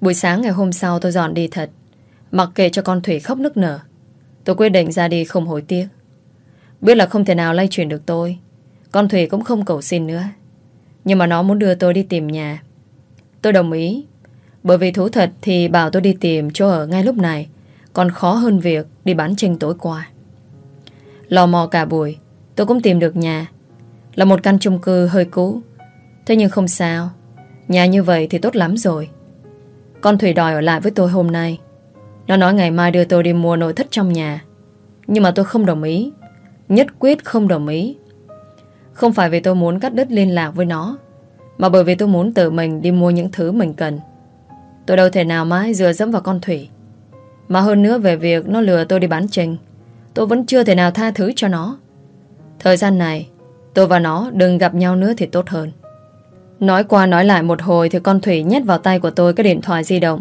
Speaker 1: Buổi sáng ngày hôm sau tôi dọn đi thật. Mặc kệ cho con Thủy khóc nức nở. Tôi quyết định ra đi không hối tiếc. Biết là không thể nào lay chuyển được tôi. Con Thủy cũng không cầu xin nữa. Nhưng mà nó muốn đưa tôi đi tìm nhà. Tôi đồng ý. Bởi vì thú thật thì bảo tôi đi tìm chỗ ở ngay lúc này còn khó hơn việc đi bán tranh tối qua. Lò mò cả buổi, tôi cũng tìm được nhà. Là một căn chung cư hơi cũ. Thế nhưng không sao. Nhà như vậy thì tốt lắm rồi. Con Thủy đòi ở lại với tôi hôm nay. Nó nói ngày mai đưa tôi đi mua nội thất trong nhà. Nhưng mà tôi không đồng ý. Nhất quyết không đồng ý. Không phải vì tôi muốn cắt đứt liên lạc với nó, mà bởi vì tôi muốn tự mình đi mua những thứ mình cần. Tôi đâu thể nào mãi dựa dẫm vào con Thủy. Mà hơn nữa về việc nó lừa tôi đi bán trình, tôi vẫn chưa thể nào tha thứ cho nó. Thời gian này, tôi và nó đừng gặp nhau nữa thì tốt hơn. Nói qua nói lại một hồi thì con Thủy nhét vào tay của tôi cái điện thoại di động.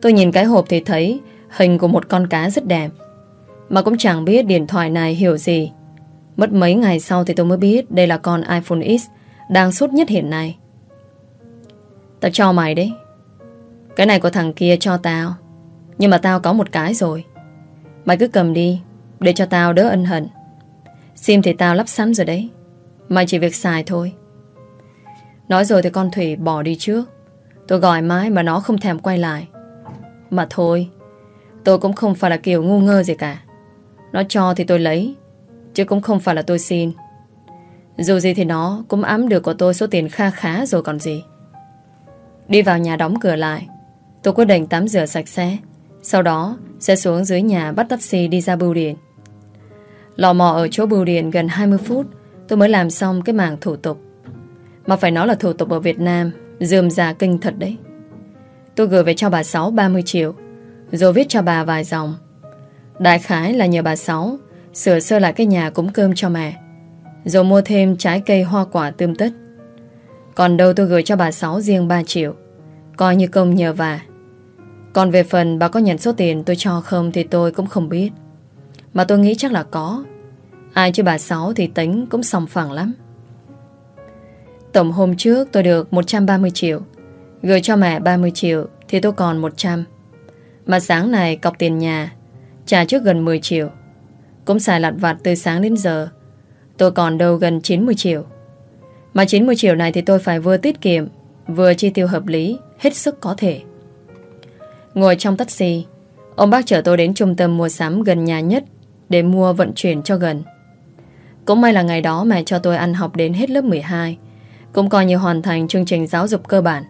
Speaker 1: Tôi nhìn cái hộp thì thấy hình của một con cá rất đẹp. Mà cũng chẳng biết điện thoại này hiểu gì. Mất mấy ngày sau thì tôi mới biết đây là con iPhone X đang sốt nhất hiện nay. Tao cho mày đấy. Cái này của thằng kia cho tao. Nhưng mà tao có một cái rồi. Mày cứ cầm đi, để cho tao đỡ ân hận. Sim thì tao lắp sẵn rồi đấy mà chỉ việc xài thôi. Nói rồi thì con Thủy bỏ đi trước. Tôi gọi mãi mà nó không thèm quay lại. Mà thôi, tôi cũng không phải là kiểu ngu ngơ gì cả. Nó cho thì tôi lấy, chứ cũng không phải là tôi xin. Dù gì thì nó cũng ám được của tôi số tiền kha khá rồi còn gì. Đi vào nhà đóng cửa lại, tôi quyết định tắm rửa sạch sẽ. Sau đó sẽ xuống dưới nhà bắt taxi đi ra bưu điện. Lò mò ở chỗ bưu điện gần 20 phút tôi mới làm xong cái mảng thủ tục. Mà phải nói là thủ tục ở Việt Nam Dườm già kinh thật đấy. Tôi gửi về cho bà Sáu 30 triệu, Rồi viết cho bà vài dòng. Đại khái là nhờ bà Sáu, Sửa sơ lại cái nhà cúng cơm cho mẹ, Rồi mua thêm trái cây hoa quả tươm tất. Còn đâu tôi gửi cho bà Sáu riêng 3 triệu, Coi như công nhờ bà. Còn về phần bà có nhận số tiền tôi cho không Thì tôi cũng không biết. Mà tôi nghĩ chắc là có. Ai chứ bà Sáu thì tính cũng sòng phẳng lắm. Tổng hôm trước tôi được 130 triệu, Gửi cho mẹ 30 triệu Thì tôi còn 100 Mà sáng này cọc tiền nhà, Trả trước gần 10 triệu. Cũng xài lặt vặt từ sáng đến giờ, Tôi còn đâu gần 90 triệu. Mà 90 triệu này thì tôi phải vừa tiết kiệm, Vừa chi tiêu hợp lý, Hết sức có thể. Ngồi trong taxi, Ông bác chở tôi đến trung tâm mua sắm gần nhà nhất Để mua vận chuyển cho gần. Cũng may là ngày đó mẹ cho tôi ăn học đến hết lớp 12 cũng coi như hoàn thành chương trình giáo dục cơ bản.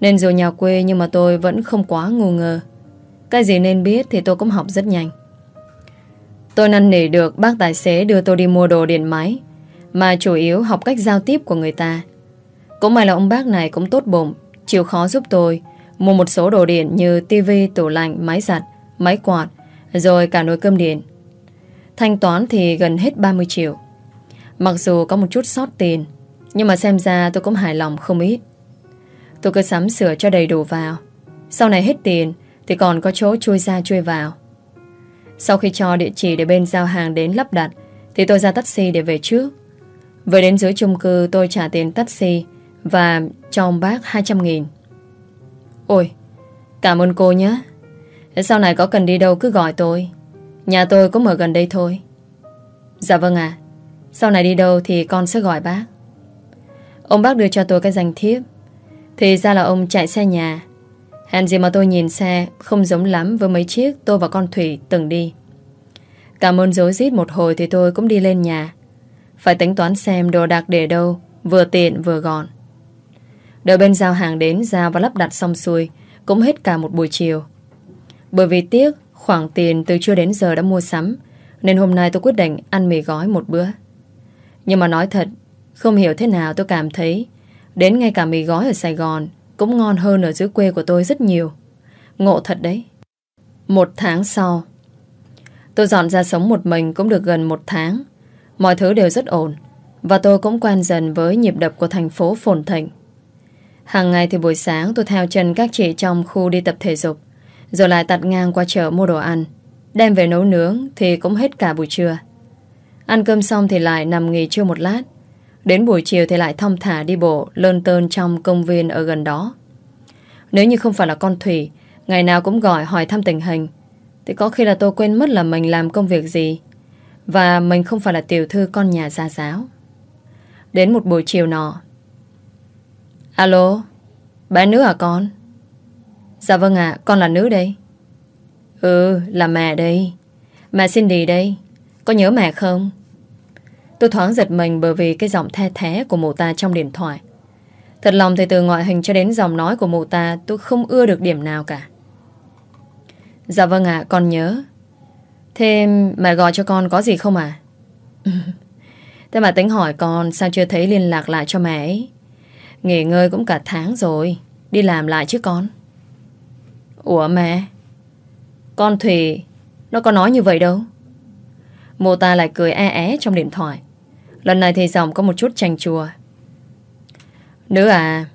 Speaker 1: Nên dù nhà quê nhưng mà tôi vẫn không quá ngu ngơ. Cái gì nên biết thì tôi cũng học rất nhanh. Tôi năn nỉ được bác tài xế đưa tôi đi mua đồ điện máy Mà chủ yếu học cách giao tiếp của người ta. Cũng may là ông bác này cũng tốt bụng Chịu khó giúp tôi Mua một số đồ điện như tivi, tủ lạnh, máy giặt, máy quạt Rồi cả nồi cơm điện. Thanh toán thì gần hết 30 triệu. Mặc dù có một chút sót tiền, nhưng mà xem ra tôi cũng hài lòng không ít. Tôi cứ sắm sửa cho đầy đủ vào. Sau này hết tiền Thì còn có chỗ chui ra chui vào. Sau khi cho địa chỉ để bên giao hàng đến lắp đặt, Thì tôi ra taxi để về trước. Về đến dưới chung cư, tôi trả tiền taxi Và cho ông bác 200 nghìn. Ôi, Cảm ơn cô nhé. Sau này có cần đi đâu cứ gọi tôi. Nhà tôi cũng ở gần đây thôi. Dạ vâng ạ. Sau này đi đâu thì con sẽ gọi bác. Ông bác đưa cho tôi cái danh thiếp. Thì ra là ông chạy xe nhà. Hèn gì mà tôi nhìn xe Không giống lắm với mấy chiếc tôi và con Thủy từng đi. Cảm ơn dối rít một hồi Thì tôi cũng đi lên nhà. Phải tính toán xem đồ đạc để đâu, Vừa tiện vừa gọn. Đợi bên giao hàng đến, Giao và lắp đặt xong xuôi, Cũng hết cả một buổi chiều. Bởi vì tiếc Khoảng tiền từ chưa đến giờ đã mua sắm Nên hôm nay tôi quyết định ăn mì gói một bữa. Nhưng mà nói thật không hiểu thế nào tôi cảm thấy Đến ngay cả mì gói ở Sài Gòn Cũng ngon hơn ở dưới quê của tôi rất nhiều. Ngộ thật đấy. Một tháng sau Tôi dọn ra sống một mình cũng được gần một tháng. Mọi thứ đều rất ổn Và tôi cũng quen dần với nhịp đập của thành phố phồn thịnh. Hàng ngày thì buổi sáng tôi theo chân các chị trong khu đi tập thể dục, rồi lại tạt ngang qua chợ mua đồ ăn. Đem về nấu nướng thì cũng hết cả buổi trưa. Ăn cơm xong thì lại nằm nghỉ trưa một lát. Đến buổi chiều thì lại thong thả đi bộ lơn tơn trong công viên ở gần đó. Nếu như không phải là con Thủy, ngày nào cũng gọi hỏi thăm tình hình, thì có khi là tôi quên mất là mình làm công việc gì và mình không phải là tiểu thư con nhà gia giáo. Đến một buổi chiều nọ. Alo, bé nữ à con? Dạ vâng ạ, con là nữ đây. Ừ, là mẹ đây. Mẹ Cindy đây. Có nhớ mẹ không? Tôi thoáng giật mình bởi vì cái giọng the thế của mụ ta trong điện thoại. Thật lòng thì từ ngoại hình cho đến giọng nói của mụ ta tôi không ưa được điểm nào cả. Dạ vâng ạ, con nhớ. Thế mẹ gọi cho con có gì không à? *laughs* Thế mà tính hỏi con sao chưa thấy liên lạc lại cho mẹ ấy. Nghỉ ngơi cũng cả tháng rồi. Đi làm lại chứ con. Ủa mẹ? Con Thủy, nó có nói như vậy đâu. Mô ta lại cười e é trong điện thoại. Lần này thì giọng có một chút chanh chua. Nữ à,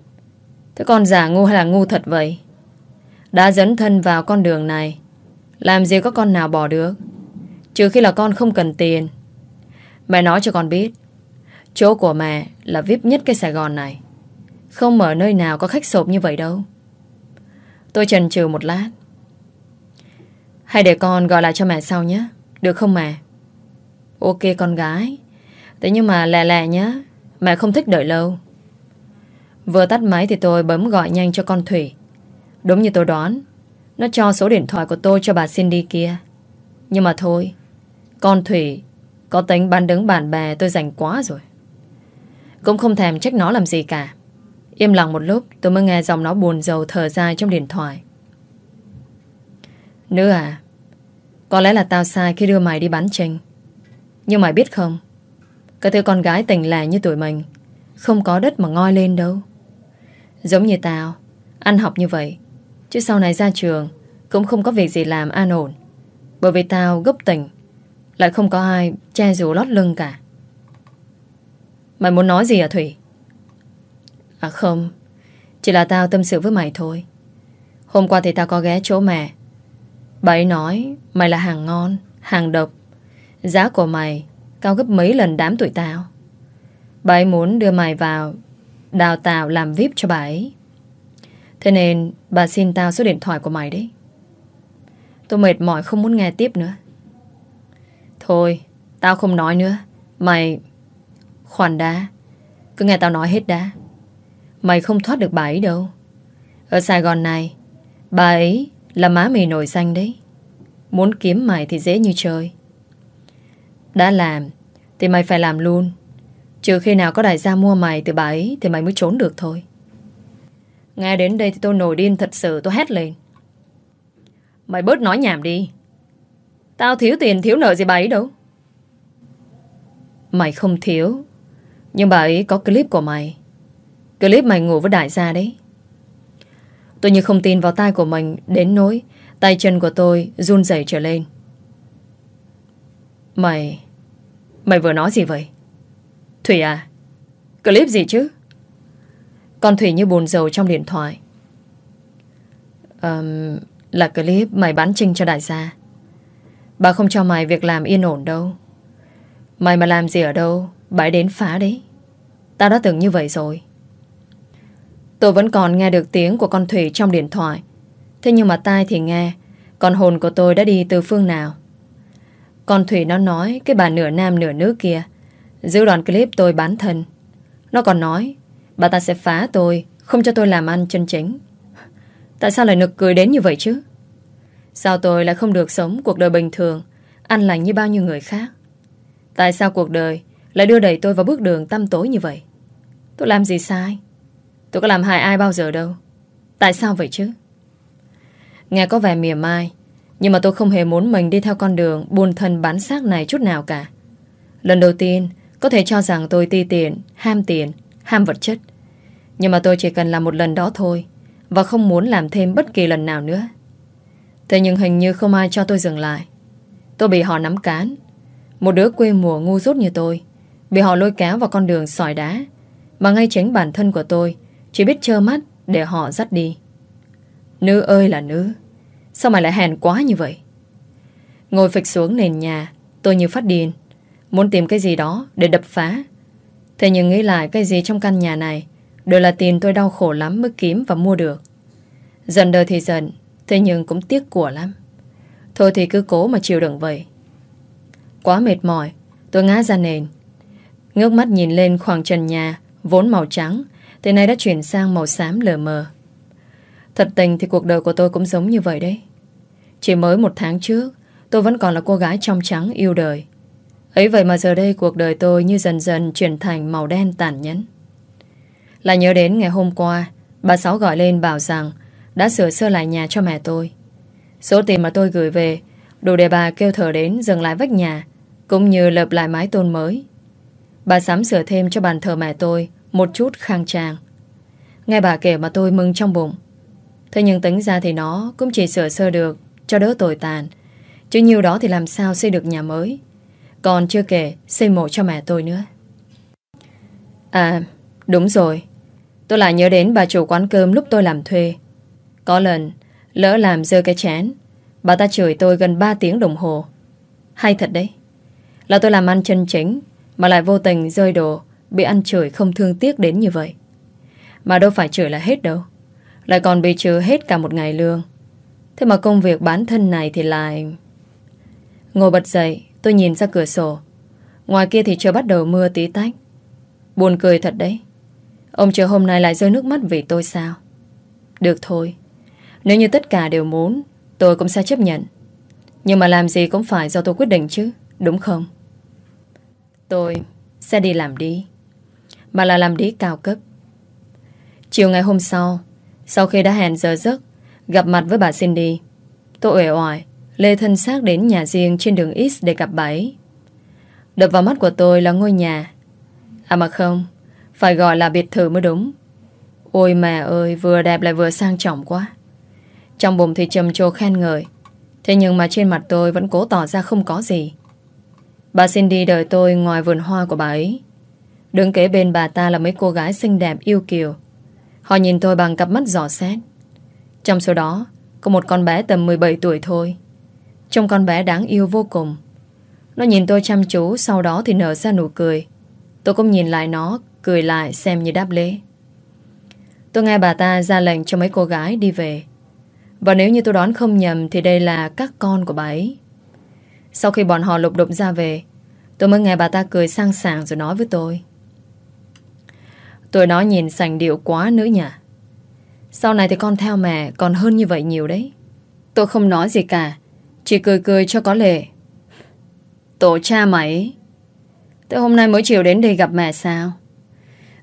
Speaker 1: thế con giả ngu hay là ngu thật vậy? Đã dẫn thân vào con đường này, làm gì có con nào bỏ được? Trừ khi là con không cần tiền. Mẹ nói cho con biết, chỗ của mẹ là VIP nhất cái Sài Gòn này. Không mở nơi nào có khách sộp như vậy đâu. Tôi chần chừ một lát. Hay để con gọi lại cho mẹ sau nhé. Được không mẹ? Ok, con gái. Thế nhưng mà lẹ lẹ nhé. Mẹ không thích đợi lâu. Vừa tắt máy thì tôi bấm gọi nhanh cho con Thủy. Đúng như tôi đoán. Nó cho số điện thoại của tôi cho bà Cindy kia. Nhưng mà thôi. Con Thủy có tính bán đứng bạn bè tôi dành quá rồi. Cũng không thèm trách nó làm gì cả. Im lặng một lúc tôi mới nghe giọng nó buồn rầu thở dài trong điện thoại. Nữ à, có lẽ là tao sai khi đưa mày đi bán trình. Nhưng mày biết không, cái thứ con gái tình lẻ như tuổi mình không có đất mà ngoi lên đâu. Giống như tao, ăn học như vậy, chứ sau này ra trường cũng không có việc gì làm an ổn. Bởi vì tao gốc tình, lại không có ai che dù lót lưng cả. Mày muốn nói gì à Thủy? À không. Chỉ là tao tâm sự với mày thôi. Hôm qua thì tao có ghé chỗ mẹ. Bà ấy nói Mày là hàng ngon, hàng độc. Giá của mày Cao gấp mấy lần đám tụi tao. Bà ấy muốn đưa mày vào Đào tạo làm VIP cho bà ấy. Thế nên bà xin tao số điện thoại của mày đấy. Tôi mệt mỏi không muốn nghe tiếp nữa. Thôi Tao không nói nữa. Mày Khoan đã Cứ nghe tao nói hết đã. Mày không thoát được bà ấy đâu. Ở Sài Gòn này, Bà ấy là má mì nổi danh đấy. Muốn kiếm mày thì dễ như chơi Đã làm Thì mày phải làm luôn. Trừ khi nào có đại gia mua mày từ bà ấy Thì mày mới trốn được thôi. Nghe đến đây thì tôi nổi điên thật sự, Tôi hét lên. Mày bớt nói nhảm đi. Tao thiếu tiền, thiếu nợ gì bà ấy đâu. Mày không thiếu, Nhưng bà ấy có clip của mày. Clip mày ngủ với đại gia đấy. Tôi như không tin vào tai của mình Đến nỗi Tay chân của tôi run rẩy trở lên. Mày Mày vừa nói gì vậy? Thủy à Clip gì chứ? Con Thủy như bồn dầu trong điện thoại. Um, Là clip mày bán trinh cho đại gia. Bà không cho mày việc làm yên ổn đâu. Mày mà làm gì ở đâu Bà đến phá đấy. Tao đã từng như vậy rồi. Tôi vẫn còn nghe được tiếng của con Thủy trong điện thoại. Thế nhưng mà tai thì nghe, còn hồn của tôi đã đi từ phương nào. Con Thủy nó nói cái bà nửa nam nửa nữ kia giữ đoạn clip tôi bán thân. Nó còn nói bà ta sẽ phá tôi, không cho tôi làm ăn chân chính. Tại sao lại nực cười đến như vậy chứ? Sao tôi lại không được sống cuộc đời bình thường, ăn lành như bao nhiêu người khác? Tại sao cuộc đời lại đưa đẩy tôi vào bước đường tăm tối như vậy? Tôi làm gì sai? Tôi có làm hại ai bao giờ đâu. Tại sao vậy chứ? Nghe có vẻ mỉa mai Nhưng mà tôi không hề muốn mình đi theo con đường Buồn thân bán xác này chút nào cả. Lần đầu tiên Có thể cho rằng tôi ti tiền, ham tiền Ham vật chất. Nhưng mà tôi chỉ cần làm một lần đó thôi Và không muốn làm thêm bất kỳ lần nào nữa. Thế nhưng hình như không ai cho tôi dừng lại. Tôi bị họ nắm cán. Một đứa quê mùa ngu dốt như tôi Bị họ lôi kéo vào con đường sỏi đá. Mà ngay chính bản thân của tôi chỉ biết trơ mắt để họ dắt đi. Nữ ơi là nữ, Sao mày lại hèn quá như vậy? Ngồi phịch xuống nền nhà, Tôi như phát điên, Muốn tìm cái gì đó để đập phá. Thế nhưng nghĩ lại cái gì trong căn nhà này, Đều là tiền tôi đau khổ lắm mới kiếm và mua được. Dần đời thì dần, Thế nhưng cũng tiếc của lắm. Thôi thì cứ cố mà chịu đựng vậy. Quá mệt mỏi, Tôi ngã ra nền. Ngước mắt nhìn lên khoảng trần nhà, Vốn màu trắng thì nay đã chuyển sang màu xám lờ mờ Thật tình thì cuộc đời của tôi cũng giống như vậy đấy Chỉ mới một tháng trước Tôi vẫn còn là cô gái trong trắng yêu đời Ấy vậy mà giờ đây cuộc đời tôi như dần dần chuyển thành màu đen tàn nhẫn. Lại nhớ đến ngày hôm qua, bà Sáu gọi lên bảo rằng đã sửa sơ lại nhà cho mẹ tôi. Số tiền mà tôi gửi về đủ để bà kêu thở đến dừng lại vách nhà cũng như lập lại mái tôn mới. Bà sắm sửa thêm cho bàn thờ mẹ tôi một chút khang trang. Nghe bà kể mà tôi mừng trong bụng. Thế nhưng tính ra thì nó cũng chỉ sửa sơ được cho đỡ tồi tàn. Chứ nhiều đó thì làm sao xây được nhà mới. Còn chưa kể xây mộ cho mẹ tôi nữa. À, đúng rồi. Tôi lại nhớ đến bà chủ quán cơm lúc tôi làm thuê. Có lần, lỡ làm rơi cái chén. Bà ta chửi tôi gần 3 tiếng đồng hồ. Hay thật đấy. Là tôi làm ăn chân chính, mà lại vô tình rơi đồ, bị ăn chửi không thương tiếc đến như vậy. Mà đâu phải chửi là hết đâu. Lại còn bị trừ hết cả một ngày lương. Thế mà công việc bán thân này thì lại... Ngồi bật dậy, tôi nhìn ra cửa sổ. Ngoài kia thì trời bắt đầu mưa tí tách. Buồn cười thật đấy. Ông chờ hôm nay lại rơi nước mắt vì tôi sao? Được thôi. Nếu như tất cả đều muốn, tôi cũng sẽ chấp nhận. Nhưng mà làm gì cũng phải do tôi quyết định chứ, đúng không? Tôi sẽ đi làm đi. Mà là làm đi cao cấp. Chiều ngày hôm sau, sau khi đã hẹn giờ giấc, gặp mặt với bà Cindy, tôi uể oải Lê thân xác đến nhà riêng trên đường X để gặp bà ấy. Đập vào mắt của tôi là ngôi nhà. À mà không, phải gọi là biệt thự mới đúng. Ôi mẹ ơi, vừa đẹp lại vừa sang trọng quá. Trong bụng thì trầm trồ khen ngợi. Thế nhưng mà trên mặt tôi vẫn cố tỏ ra không có gì. Bà Cindy đợi tôi ngoài vườn hoa của bà ấy. Đứng kế bên bà ta là mấy cô gái xinh đẹp yêu kiều. Họ nhìn tôi bằng cặp mắt giỏ xét. Trong số đó, có một con bé tầm 17 tuổi thôi. Trông con bé đáng yêu vô cùng Nó nhìn tôi chăm chú Sau đó thì nở ra nụ cười Tôi cũng nhìn lại nó Cười lại xem như đáp lễ Tôi nghe bà ta ra lệnh cho mấy cô gái đi về Và nếu như tôi đoán không nhầm Thì đây là các con của bà ấy Sau khi bọn họ lục đụng ra về Tôi mới nghe bà ta cười sang sảng Rồi nói với tôi Tôi nói nhìn sành điệu quá nữa nhỉ. Sau này thì con theo mẹ Còn hơn như vậy nhiều đấy. Tôi không nói gì cả chỉ cười cười cho có lệ. Tổ cha mày Tới hôm nay mới chiều đến đây gặp mẹ sao?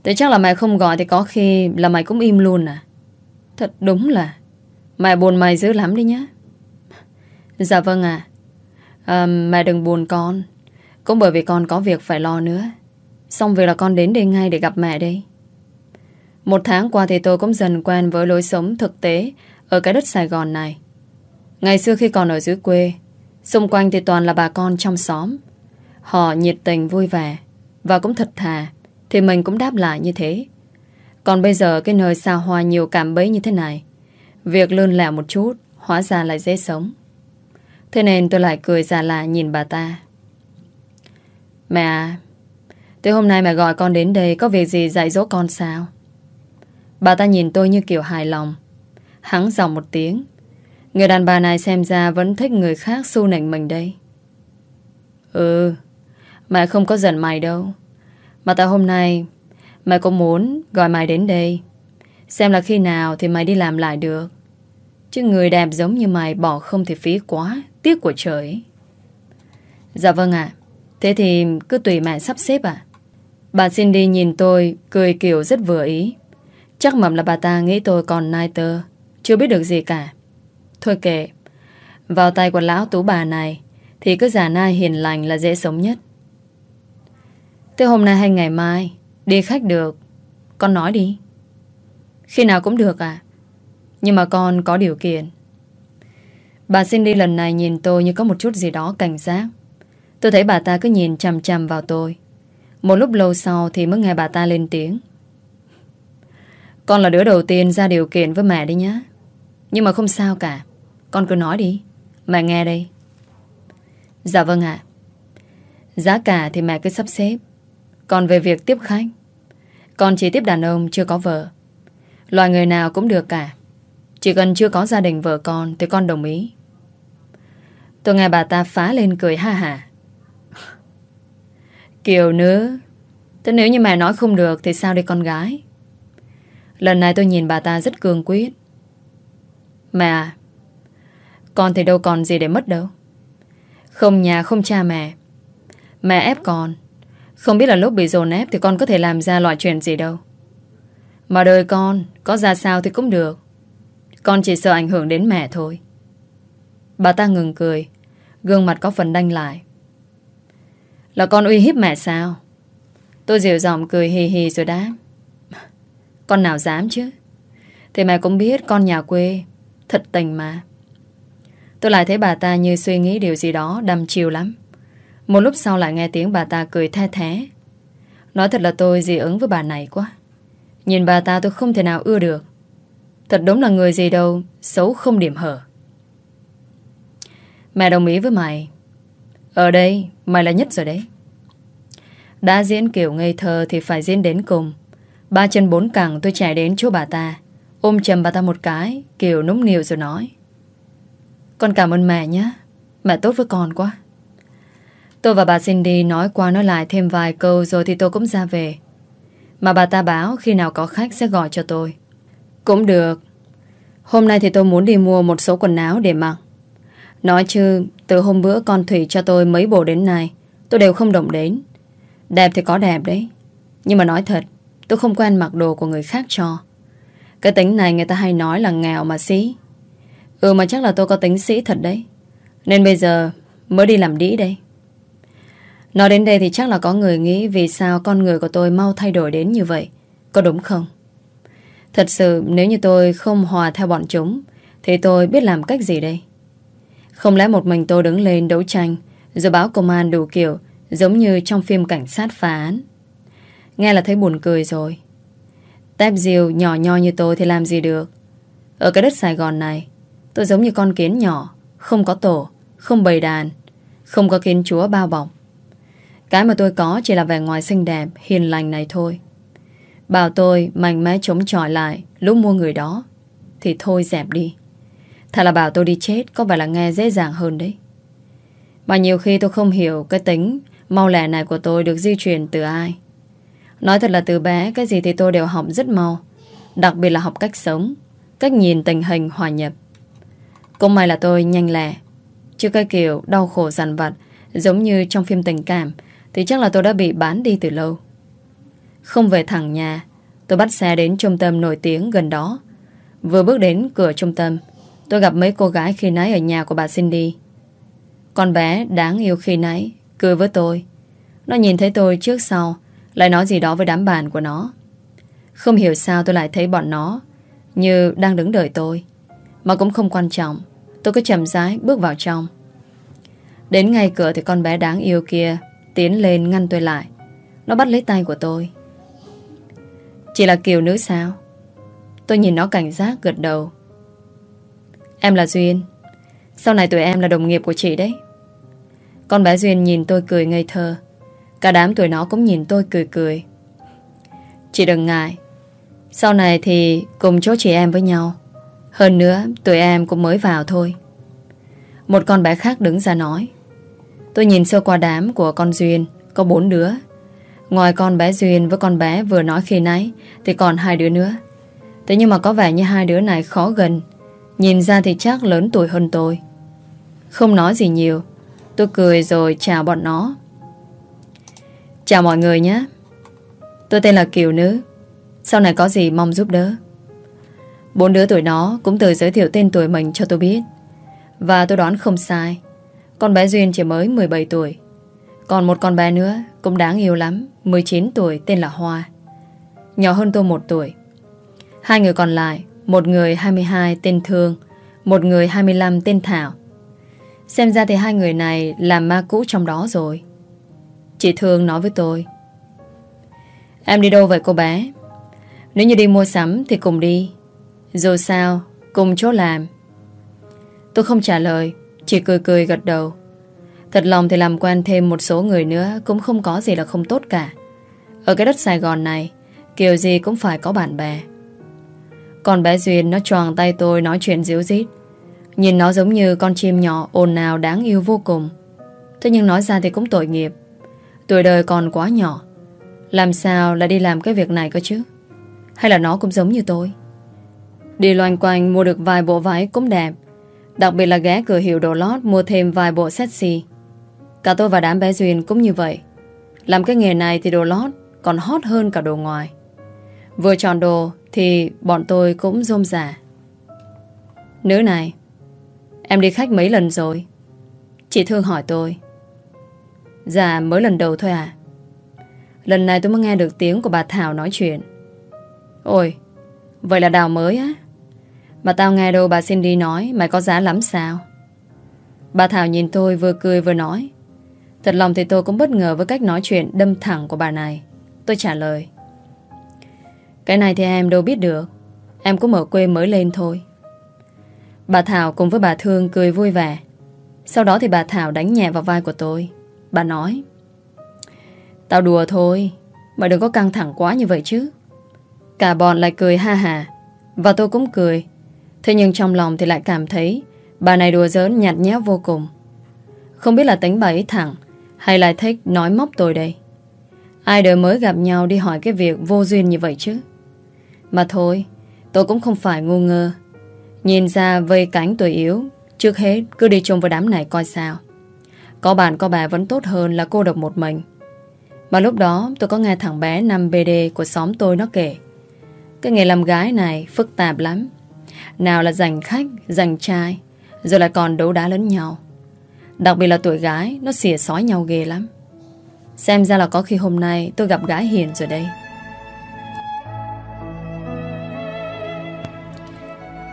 Speaker 1: Thế chắc là mẹ không gọi Thì có khi là mày cũng im luôn à? Thật đúng là Mẹ buồn mày dữ lắm đi nhá. Dạ vâng ạ. À. à, Mẹ đừng buồn con Cũng bởi vì con có việc phải lo nữa. Xong việc là con đến đây ngay để gặp mẹ đây. Một tháng qua thì tôi cũng dần quen với lối sống thực tế Ở cái đất Sài Gòn này. Ngày xưa khi còn ở dưới quê, Xung quanh thì toàn là bà con trong xóm. Họ nhiệt tình, vui vẻ Và cũng thật thà, Thì mình cũng đáp lại như thế. Còn bây giờ cái nơi xa hoa nhiều cảm bấy như thế này, Việc lươn lẹo một chút, Hóa ra lại dễ sống. Thế nên tôi lại cười già lạ nhìn bà ta. Mẹ à Tới hôm nay mẹ gọi con đến đây Có việc gì dạy dỗ con sao? Bà ta nhìn tôi như kiểu hài lòng Hắn giọng một tiếng Người đàn bà này xem ra vẫn thích người khác su nịnh mình đây. Ừ, mẹ không có giận mày đâu. Mà tại hôm nay, mẹ cũng muốn gọi mày đến đây. Xem là khi nào thì mày đi làm lại được. Chứ người đẹp giống như mày bỏ không thì phí quá, tiếc của trời. Dạ vâng ạ. Thế thì cứ tùy mẹ sắp xếp ạ. Bà Cindy nhìn tôi, cười kiểu rất vừa ý. Chắc mầm là bà ta nghĩ tôi còn nai tơ, chưa biết được gì cả. Thôi kệ. Vào tay của lão tú bà này Thì cứ giả nai hiền lành là dễ sống nhất. Thế hôm nay hay ngày mai Đi khách được. Con nói đi. Khi nào cũng được à? Nhưng mà con có điều kiện. Bà Cindy lần này nhìn tôi như có một chút gì đó cảnh giác. Tôi thấy bà ta cứ nhìn chằm chằm vào tôi. Một lúc lâu sau thì mới nghe bà ta lên tiếng. Con là đứa đầu tiên ra điều kiện với mẹ đi nhá. Nhưng mà không sao cả. Con cứ nói đi. Mẹ nghe đây. Dạ vâng ạ. Giá cả thì mẹ cứ sắp xếp. Còn về việc tiếp khách, con chỉ tiếp đàn ông chưa có vợ. loài người nào cũng được cả. Chỉ cần chưa có gia đình vợ con thì con đồng ý. Tôi nghe bà ta phá lên cười ha hà. *laughs* Kiều nữa. Thế nếu như mẹ nói không được thì sao đi con gái? Lần này tôi nhìn bà ta rất cương quyết. Mẹ à, con thì đâu còn gì để mất đâu. Không nhà không cha mẹ. Mẹ ép con. Không biết là lúc bị dồn ép thì con có thể làm ra loại chuyện gì đâu. Mà đời con, có ra sao thì cũng được. Con chỉ sợ ảnh hưởng đến mẹ thôi. Bà ta ngừng cười, gương mặt có phần đanh lại. Là con uy hiếp mẹ sao? Tôi dịu giọng cười hì hì rồi đáp. Con nào dám chứ? Thì mày cũng biết con nhà quê, thật tình mà. Tôi lại thấy bà ta như suy nghĩ điều gì đó đăm chiều lắm. Một lúc sau lại nghe tiếng bà ta cười the thế. Nói thật là tôi dị ứng với bà này quá. Nhìn bà ta tôi không thể nào ưa được. Thật đúng là người gì đâu, xấu không điểm hở. Mẹ đồng ý với mày. Ở đây, mày là nhất rồi đấy. Đã diễn kiểu ngây thơ thì phải diễn đến cùng. Ba chân bốn cẳng tôi chạy đến chỗ bà ta. Ôm chầm bà ta một cái, kiểu núng niều rồi nói. Con cảm ơn mẹ nhé. Mẹ tốt với con quá. Tôi và bà Cindy nói qua nói lại thêm vài câu rồi thì tôi cũng ra về. Mà bà ta báo khi nào có khách sẽ gọi cho tôi. Cũng được. Hôm nay thì tôi muốn đi mua một số quần áo để mặc. Nói chứ, từ hôm bữa con Thủy cho tôi mấy bộ đến nay, tôi đều không động đến. Đẹp thì có đẹp đấy. Nhưng mà nói thật, tôi không quen mặc đồ của người khác cho. Cái tính này người ta hay nói là nghèo mà sĩ Ừ mà chắc là tôi có tính sĩ thật đấy. Nên bây giờ mới đi làm đĩ đây. Nói đến đây thì chắc là có người nghĩ vì sao con người của tôi mau thay đổi đến như vậy. Có đúng không? Thật sự nếu như tôi không hòa theo bọn chúng, thì tôi biết làm cách gì đây? Không lẽ một mình tôi đứng lên đấu tranh, rồi báo công an đủ kiểu, giống như trong phim cảnh sát phá án? Nghe là thấy buồn cười rồi. Tép diều nhỏ nho như tôi thì làm gì được? Ở cái đất Sài Gòn này tôi giống như con kiến nhỏ không có tổ, không bầy đàn không có kiến chúa bao bọc cái mà tôi có chỉ là vẻ ngoài xinh đẹp, hiền lành này thôi. Bảo tôi mạnh mẽ chống chọi lại lúc mua người đó. Thì thôi dẹp đi. Thật là bảo tôi đi chết có phải là nghe dễ dàng hơn đấy. Mà nhiều khi tôi không hiểu cái tính mau lẻ này của tôi được di truyền từ ai. Nói thật là từ bé cái gì thì tôi đều học rất mau. Đặc biệt là học cách sống, cách nhìn tình hình hòa nhập. Cũng may là tôi nhanh lẻ. Chứ cái kiểu đau khổ dằn vặt giống như trong phim tình cảm thì chắc là tôi đã bị bán đi từ lâu Không về thẳng nhà Tôi bắt xe đến trung tâm nổi tiếng gần đó Vừa bước đến cửa trung tâm Tôi gặp mấy cô gái khi nãy ở nhà của bà Cindy Con bé đáng yêu khi nãy Cười với tôi Nó nhìn thấy tôi trước sau lại nói gì đó với đám bạn của nó. Không hiểu sao tôi lại thấy bọn nó Như đang đứng đợi tôi. Mà cũng không quan trọng, Tôi cứ chậm rãi bước vào trong. Đến ngay cửa thì con bé đáng yêu kia Tiến lên ngăn tôi lại. Nó bắt lấy tay của tôi. Chỉ là kiều nữ sao? Tôi nhìn nó cảnh giác gật đầu. Em là Duyên. Sau này tụi em là đồng nghiệp của chị đấy. Con bé Duyên nhìn tôi cười ngây thơ. Cả đám tuổi nó cũng nhìn tôi cười cười. Chị đừng ngại. Sau này thì cùng chỗ chị em với nhau. Hơn nữa, tụi em cũng mới vào thôi. Một con bé khác đứng ra nói. Tôi nhìn sơ qua đám của con Duyên, Có bốn đứa. Ngoài con bé Duyên với con bé vừa nói khi nãy, Thì còn hai đứa nữa. Thế nhưng mà có vẻ như hai đứa này khó gần. Nhìn ra thì chắc lớn tuổi hơn tôi. Không nói gì nhiều. Tôi cười rồi chào bọn nó. Chào mọi người nhé. Tôi tên là Kiều Nữ. Sau này có gì mong giúp đỡ. Bốn đứa tuổi nó cũng tự giới thiệu tên tuổi mình cho tôi biết. Và tôi đoán không sai, con bé Duyên chỉ mới 17 tuổi. Còn một con bé nữa Cũng đáng yêu lắm 19 tuổi tên là Hoa. Nhỏ hơn tôi một tuổi. Hai người còn lại, Một người 22 tên Thương, Một người 25 tên Thảo. Xem ra thì hai người này Là ma cũ trong đó rồi. Chị Thương nói với tôi Em đi đâu vậy cô bé? Nếu như đi mua sắm thì cùng đi. Dù sao, cùng chỗ làm. Tôi không trả lời, chỉ cười cười gật đầu. Thật lòng thì làm quen thêm một số người nữa cũng không có gì là không tốt cả. Ở cái đất Sài Gòn này, kiểu gì cũng phải có bạn bè. Còn bé Duyên nó tròn tay tôi nói chuyện díu dít. Nhìn nó giống như con chim nhỏ ồn ào đáng yêu vô cùng. Thế nhưng nói ra thì cũng tội nghiệp. Tuổi đời còn quá nhỏ. Làm sao lại đi làm cái việc này cơ chứ? Hay là nó cũng giống như tôi? Đi loanh quanh mua được vài bộ váy cũng đẹp. Đặc biệt là ghé cửa hiệu đồ lót mua thêm vài bộ sexy. Cả tôi và đám bé Duyên cũng như vậy. Làm cái nghề này thì đồ lót còn hot hơn cả đồ ngoài. Vừa chọn đồ thì bọn tôi cũng rôm rả. Nữ này, em đi khách mấy lần rồi? Chị Thương hỏi tôi. Dạ, mới lần đầu thôi à. Lần này tôi mới nghe được tiếng của bà Thảo nói chuyện. Ôi, vậy là đào mới á? Mà tao nghe đâu bà Cindy nói mày có giá lắm sao? Bà Thảo nhìn tôi vừa cười vừa nói. Thật lòng thì tôi cũng bất ngờ với cách nói chuyện đâm thẳng của bà này. Tôi trả lời. Cái này thì em đâu biết được. Em cũng ở quê mới lên thôi. Bà Thảo cùng với bà Thương cười vui vẻ. Sau đó thì bà Thảo đánh nhẹ vào vai của tôi. Bà nói. Tao đùa thôi. Mà đừng có căng thẳng quá như vậy chứ. Cả bọn lại cười ha hà. Và tôi cũng cười. Thế nhưng trong lòng thì lại cảm thấy bà này đùa giỡn nhạt nhẽo vô cùng. Không biết là tính bà ấy thẳng hay lại thích nói móc tôi đây. Ai đời mới gặp nhau đi hỏi cái việc vô duyên như vậy chứ. Mà thôi, tôi cũng không phải ngu ngơ. Nhìn ra vây cánh tuổi yếu, trước hết cứ đi chung với đám này coi sao. Có bạn có bà vẫn tốt hơn là cô độc một mình. Mà lúc đó tôi có nghe thằng bé 5BD của xóm tôi nó kể. Cái nghề làm gái này phức tạp lắm. Nào là giành khách, giành trai, rồi lại còn đấu đá lẫn nhau. Đặc biệt là tuổi gái, nó xỉa sói nhau ghê lắm. Xem ra là có khi hôm nay tôi gặp gái hiền rồi đây.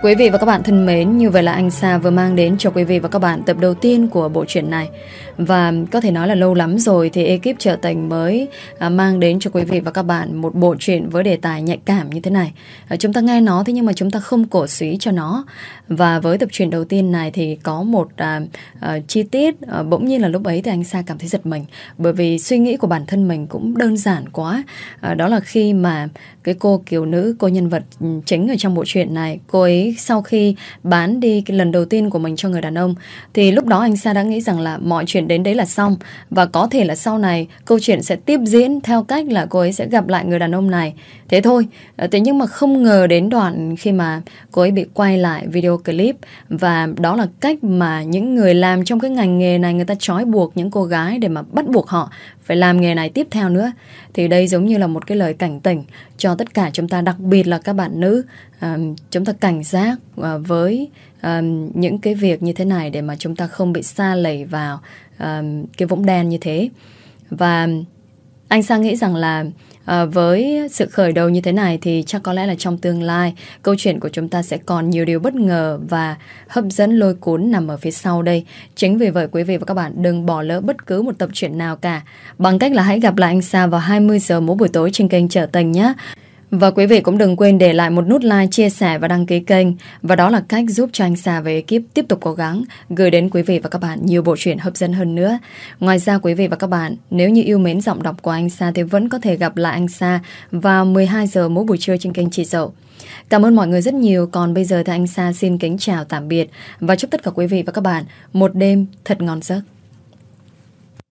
Speaker 1: Quý vị và các bạn thân mến, như vậy là anh Sa vừa mang đến cho quý vị và các bạn tập đầu tiên của bộ truyện này. Và có thể nói là lâu lắm rồi thì ekip trợ tình mới à, mang đến cho quý vị và các bạn một bộ truyện với đề tài nhạy cảm như thế này. À, chúng ta nghe nó thế nhưng mà chúng ta không cổ suý cho nó. Và với tập truyện đầu tiên này thì có một à, à, chi tiết à, bỗng nhiên là lúc ấy thì anh Sa cảm thấy giật mình. Bởi vì suy nghĩ của bản thân mình cũng đơn giản quá. À, đó là khi mà cái cô kiểu nữ, cô nhân vật ừ, chính ở trong bộ truyện này, cô ấy sau khi bán đi cái lần đầu tiên của mình cho người đàn ông thì lúc đó anh Sa đã nghĩ rằng là mọi chuyện đến đấy là xong và có thể là sau này câu chuyện sẽ tiếp diễn theo cách là cô ấy sẽ gặp lại người đàn ông này. Thế thôi, ờ, thế nhưng mà không ngờ đến đoạn khi mà cô ấy bị quay lại video clip và đó là cách mà những người làm trong cái ngành nghề này người ta trói buộc những cô gái để mà bắt buộc họ phải làm nghề này tiếp theo nữa. Thì đây giống như là một cái lời cảnh tỉnh cho tất cả chúng ta, đặc biệt là các bạn nữ. Ờ, chúng ta cảnh giác ờ, với những cái việc như thế này để mà chúng ta không bị xa lầy vào cái vũng đen như thế. Và anh Sang nghĩ rằng là À, với sự khởi đầu như thế này thì chắc có lẽ là trong tương lai câu chuyện của chúng ta sẽ còn nhiều điều bất ngờ và hấp dẫn lôi cuốn nằm ở phía sau đây. Chính vì vậy quý vị và các bạn đừng bỏ lỡ bất cứ một tập truyện nào cả bằng cách là hãy gặp lại anh Sa vào 20 giờ mỗi buổi tối trên kênh Trở Tình nhé. Và quý vị cũng đừng quên để lại một nút like, chia sẻ và đăng ký kênh. Và đó là cách giúp cho anh Sa và ekip tiếp tục cố gắng gửi đến quý vị và các bạn nhiều bộ truyện hấp dẫn hơn nữa. Ngoài ra quý vị và các bạn, nếu như yêu mến giọng đọc của anh Sa thì vẫn có thể gặp lại anh Sa vào 12 giờ mỗi buổi trưa trên kênh Chị Dậu. Cảm ơn mọi người rất nhiều. Còn bây giờ thì anh Sa xin kính chào tạm biệt và chúc tất cả quý vị và các bạn một đêm thật ngon giấc.